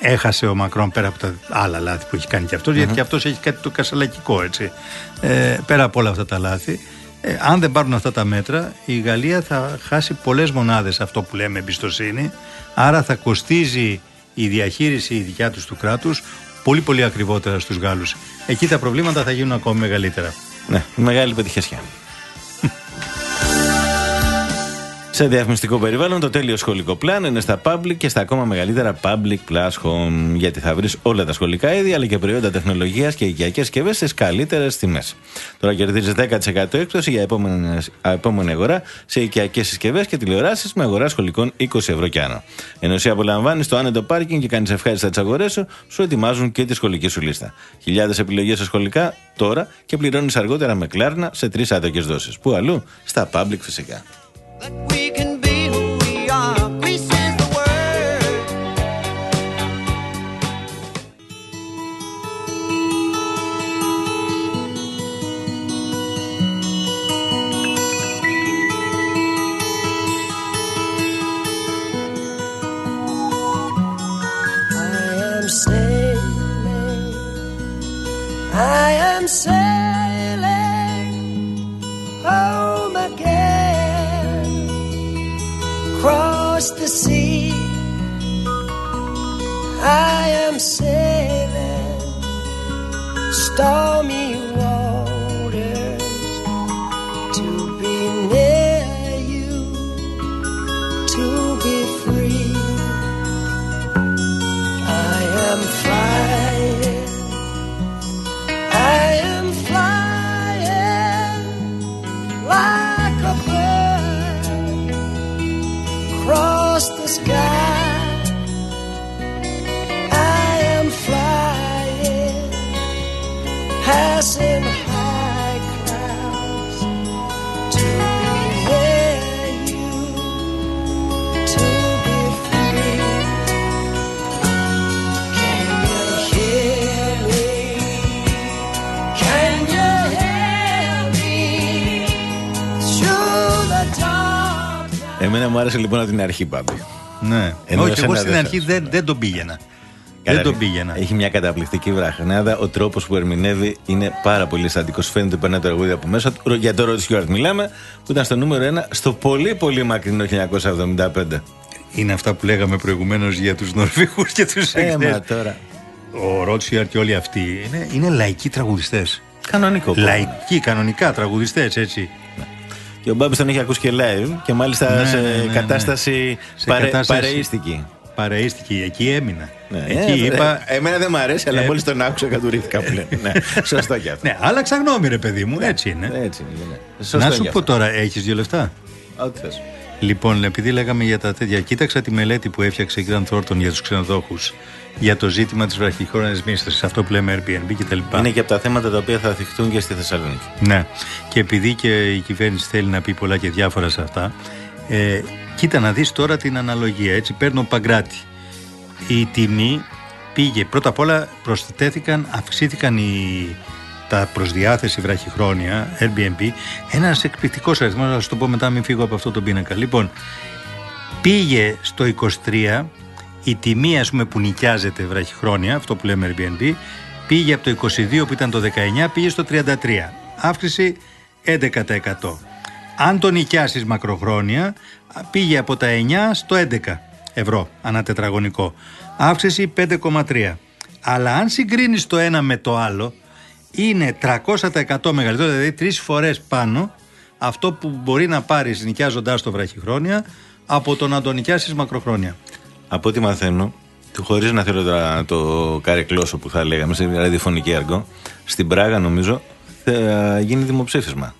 έχασε ο Μακρόν πέρα από τα άλλα λάθη που έχει κάνει και αυτος γιατί και αυτός έχει κάτι το κασαλακικό έτσι. Ε, πέρα από όλα αυτά τα λάθη. Ε, αν δεν πάρουν αυτά τα μέτρα, η Γαλλία θα χάσει πολλές μονάδες αυτό που λέμε εμπιστοσύνη. Άρα θα κοστίζει η διαχείριση η δικιά τους του κράτους πολύ πολύ ακριβότερα στους Γάλλους. Εκεί τα προβλήματα θα γίνουν ακόμη μεγαλύτερα. Ναι, μεγάλη πετυχιασιά. Σε διαφημιστικό περιβάλλον, το τέλειο σχολικό πλάνο είναι στα public και στα ακόμα μεγαλύτερα public plus home. Γιατί θα βρεις όλα τα σχολικά είδη αλλά και προϊόντα τεχνολογίας και οικιακές συσκευές στις καλύτερες τιμές. Τώρα κερδίζεις 10% έκπτωση για επόμενες- επόμενη αγορά σε οικιακές συσκευές και τηλεοράσεις με αγορά σχολικών 20 ευρώ και άνω. Ενώ εσύ απολαμβάνεις το άνετο πάρκινγκ και κάνεις ευχάριστα τις αγορές σου, σου ετοιμάζουν και τη σχολική σου λίστα. Χιλιάδες επιλογές σε σχολικά τώρα και πληρώνεις αργότερα με κλάρνα σε τρεις άτοκε δόσεις. Πού αλλού; Στα public φυσικά. That we can be λοιπόν από την αρχή πάντως. Ναι. Ενώ Όχι, εσένα εγώ στην δεν αρχή σας. δεν, δεν τον πήγαινα. Δεν Καταρχήν, τον πήγαινα. Έχει μια καταπληκτική βραχνάδα. Ο τρόπος που ερμηνεύει είναι πάρα πολύ αισθαντικό. Φαίνεται περνάει το τραγούδι από μέσα του. Για το Ρόντ Στιούαρτ μιλάμε, που ήταν στο νούμερο 1 στο πολύ πολύ μακρινό 1975. Είναι αυτά που λέγαμε προηγουμένως για τους Νορβηγούς και τους Ε, Εγγλέζου. μα τώρα. Ο Ρότσιαρτ και όλοι αυτοί είναι, είναι λαϊκοί τραγουδιστές. Κανονικό. Λαϊκοί, κανονικά τραγουδιστές, έτσι. Και ο Μπάμπης τον έχει ακούσει και live και μάλιστα Ναι, σε ναι, ναι, ναι. κατάσταση, Σε παρε, κατάσταση- παρεΐστικη. Παρεΐστηκε, εκεί έμεινα. Ναι, εκεί ε, είπα. ε, εμένα δεν μου αρέσει, αλλά Ε, μόλις τον άκουσα κατουρίθηκα πλέον. ναι, σωστό κι αυτό. Ναι, άλλαξα γνώμη, ρε παιδί μου, έτσι είναι. Έτσι είναι. ναι. Σωστό Να κι σου αυτό. πω τώρα, έχεις δύο λεφτά; Ό,τι θες. Λοιπόν, επειδή λέγαμε για τα τέτοια, κοίταξα τη μελέτη που έφτιαξε η Grant Thornton για τους ξενοδόχους για το ζήτημα της βραχυχρόνιας μίσθωσης, αυτό που λέμε Airbnb κτλ. Είναι και από τα θέματα τα οποία θα θυχτούν και στη Θεσσαλονίκη. Ναι. Και επειδή και η κυβέρνηση θέλει να πει πολλά και διάφορα σε αυτά, ε, κοίτα να δεις τώρα την αναλογία. Έτσι, παίρνω παγκράτη. Η τιμή πήγε, πρώτα απ' όλα προσθέθηκαν, αυξήθηκαν οι, τα προσδιάθεση βραχυχρόνια, Airbnb, ένας εκπληκτικός αριθμός, θα σου το πω μετά μην φύγω από αυτό το πίνακα. Λοιπόν, πήγε στο 23 η τιμή ας πούμε που νοικιάζεται βραχυχρόνια, αυτό που λέμε Airbnb, πήγε από το 22 που ήταν το 19, πήγε στο 33. Αύξηση 11%. Αν το νοικιάσεις μακροχρόνια, πήγε από τα 9 στο 11 ευρώ ανά τετραγωνικό. Αύξηση 5,3. Αλλά αν συγκρίνεις το ένα με το άλλο, είναι 300% μεγαλύτερο, δηλαδή τρεις φορές πάνω αυτό που μπορεί να πάρεις νοικιάζοντάς το βραχυχρόνια από το να το νοικιάσεις μακροχρόνια. Από ό,τι μαθαίνω, χωρίς να θέλω τώρα να το καρεκλώσω που θα λέγαμε σε ραδιοφωνική έργο, στην Πράγα νομίζω θα γίνει δημοψήφισμα.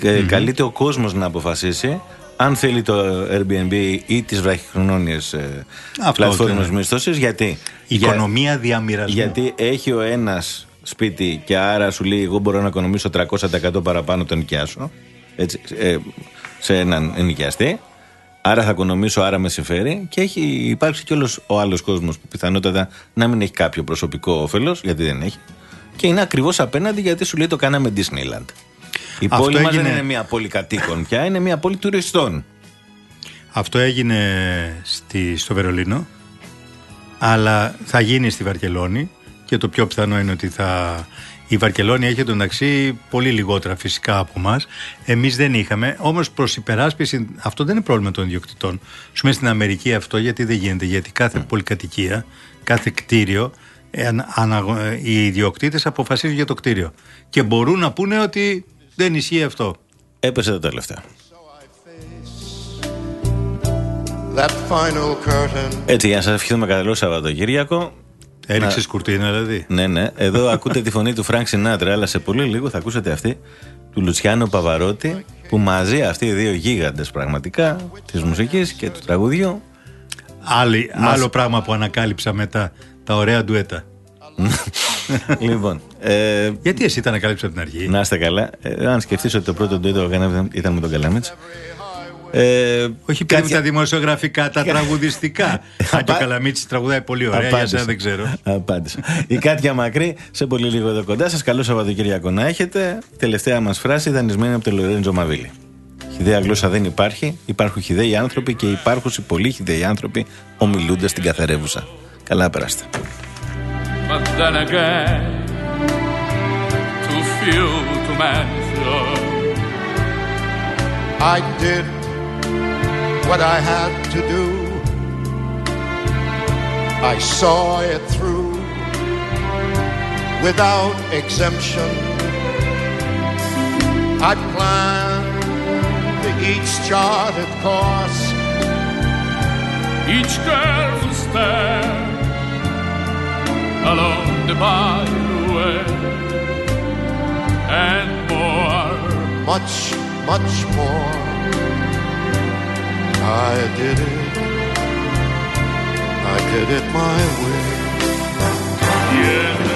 Και Καλείται ο κόσμος να αποφασίσει αν θέλει το Airbnb ή τις βραχυχρονώνιες Αυτό, πλατφόρμες ναι. μισθώσεις. Γιατί; Η Για- οικονομία διαμοιρασμού. γιατί έχει ο ένας σπίτι και άρα σου λέει: Εγώ μπορώ να οικονομήσω 300% παραπάνω τον νοικιάσω. Έτσι, ε, σε έναν ενοικιαστή. Άρα θα οικονομήσω, άρα με συμφέρει. Και έχει υπάρξει κι όλο ο άλλος κόσμος που πιθανότατα να μην έχει κάποιο προσωπικό όφελος, γιατί δεν έχει. Και είναι ακριβώς απέναντι γιατί σου λέει το κάναμε Disneyland. Η Αυτό πόλη μας δεν έγινε- είναι μια πόλη κατοίκων πια, είναι μια πόλη τουριστών. Αυτό έγινε στη, στο Βερολίνο, αλλά θα γίνει στη Βαρκελόνη και το πιο πιθανό είναι ότι θα Η Βαρκελόνη έχει εντωμεταξύ πολύ λιγότερα φυσικά από εμάς. Εμείς δεν είχαμε. Όμως προς υπεράσπιση, αυτό δεν είναι πρόβλημα των ιδιοκτητών. Σου πούμε στην Αμερική αυτό γιατί δεν γίνεται. Γιατί κάθε πολυκατοικία, κάθε κτίριο, ε, ανα- αναγω- ε, οι ιδιοκτήτες αποφασίζουν για το κτίριο. Και μπορούν να πούνε ότι δεν ισχύει αυτό. Έπεσε τα τελευταία. That final curtain. Έτσι, για να σας ευχηθούμε καλό Σαββατοκύριακο. Έριξες Να- κουρτίνα δηλαδή. Ναι, ναι. Εδώ ακούτε τη φωνή του Φρανκ Σινάτρα, αλλά σε πολύ λίγο θα ακούσετε αυτή του Λουτσιάνο Παβαρότη, που μαζί αυτοί οι δύο γίγαντες πραγματικά της μουσικής και του τραγουδιού. Άλλη, Μας- Άλλο πράγμα που ανακάλυψα μετά. Τα ωραία ντουέτα. λοιπόν. Ε, Γιατί εσύ τα ανακάλυψα από την αρχή; να είστε καλά. Ε, αν σκεφτείς ότι το πρώτο ντουέτο που έκανα ήταν με τον Καλαμίτσα. Ε, Όχι περίπου τα δημοσιογραφικά, τα τραγουδιστικά. Αν και ο Καλαμίτσης τραγουδάει πολύ ωραία, για Απάντησα. σένα δεν ξέρω. Απάντησα. Η Κάτια Μακρύ, σε πολύ λίγο εδώ κοντά σας. Καλό Σαββατοκύριακο να έχετε. Τελευταία μας φράση δανεισμένη από τον Λορέντζο Μαβίλη. Χιδαία γλώσσα δεν υπάρχει. Υπάρχουν χιδαίοι άνθρωποι και υπάρχουν πολλοί χιδαίοι άνθρωποι ομιλούνται στην καθαρεύουσα. Καλά περάστε. But then again, too few to measure. I did what I had to do. I saw it through without exemption. I planned each charted course. Each careful step along the byway and more. Much, much more. I did it. I did it my way. Yes,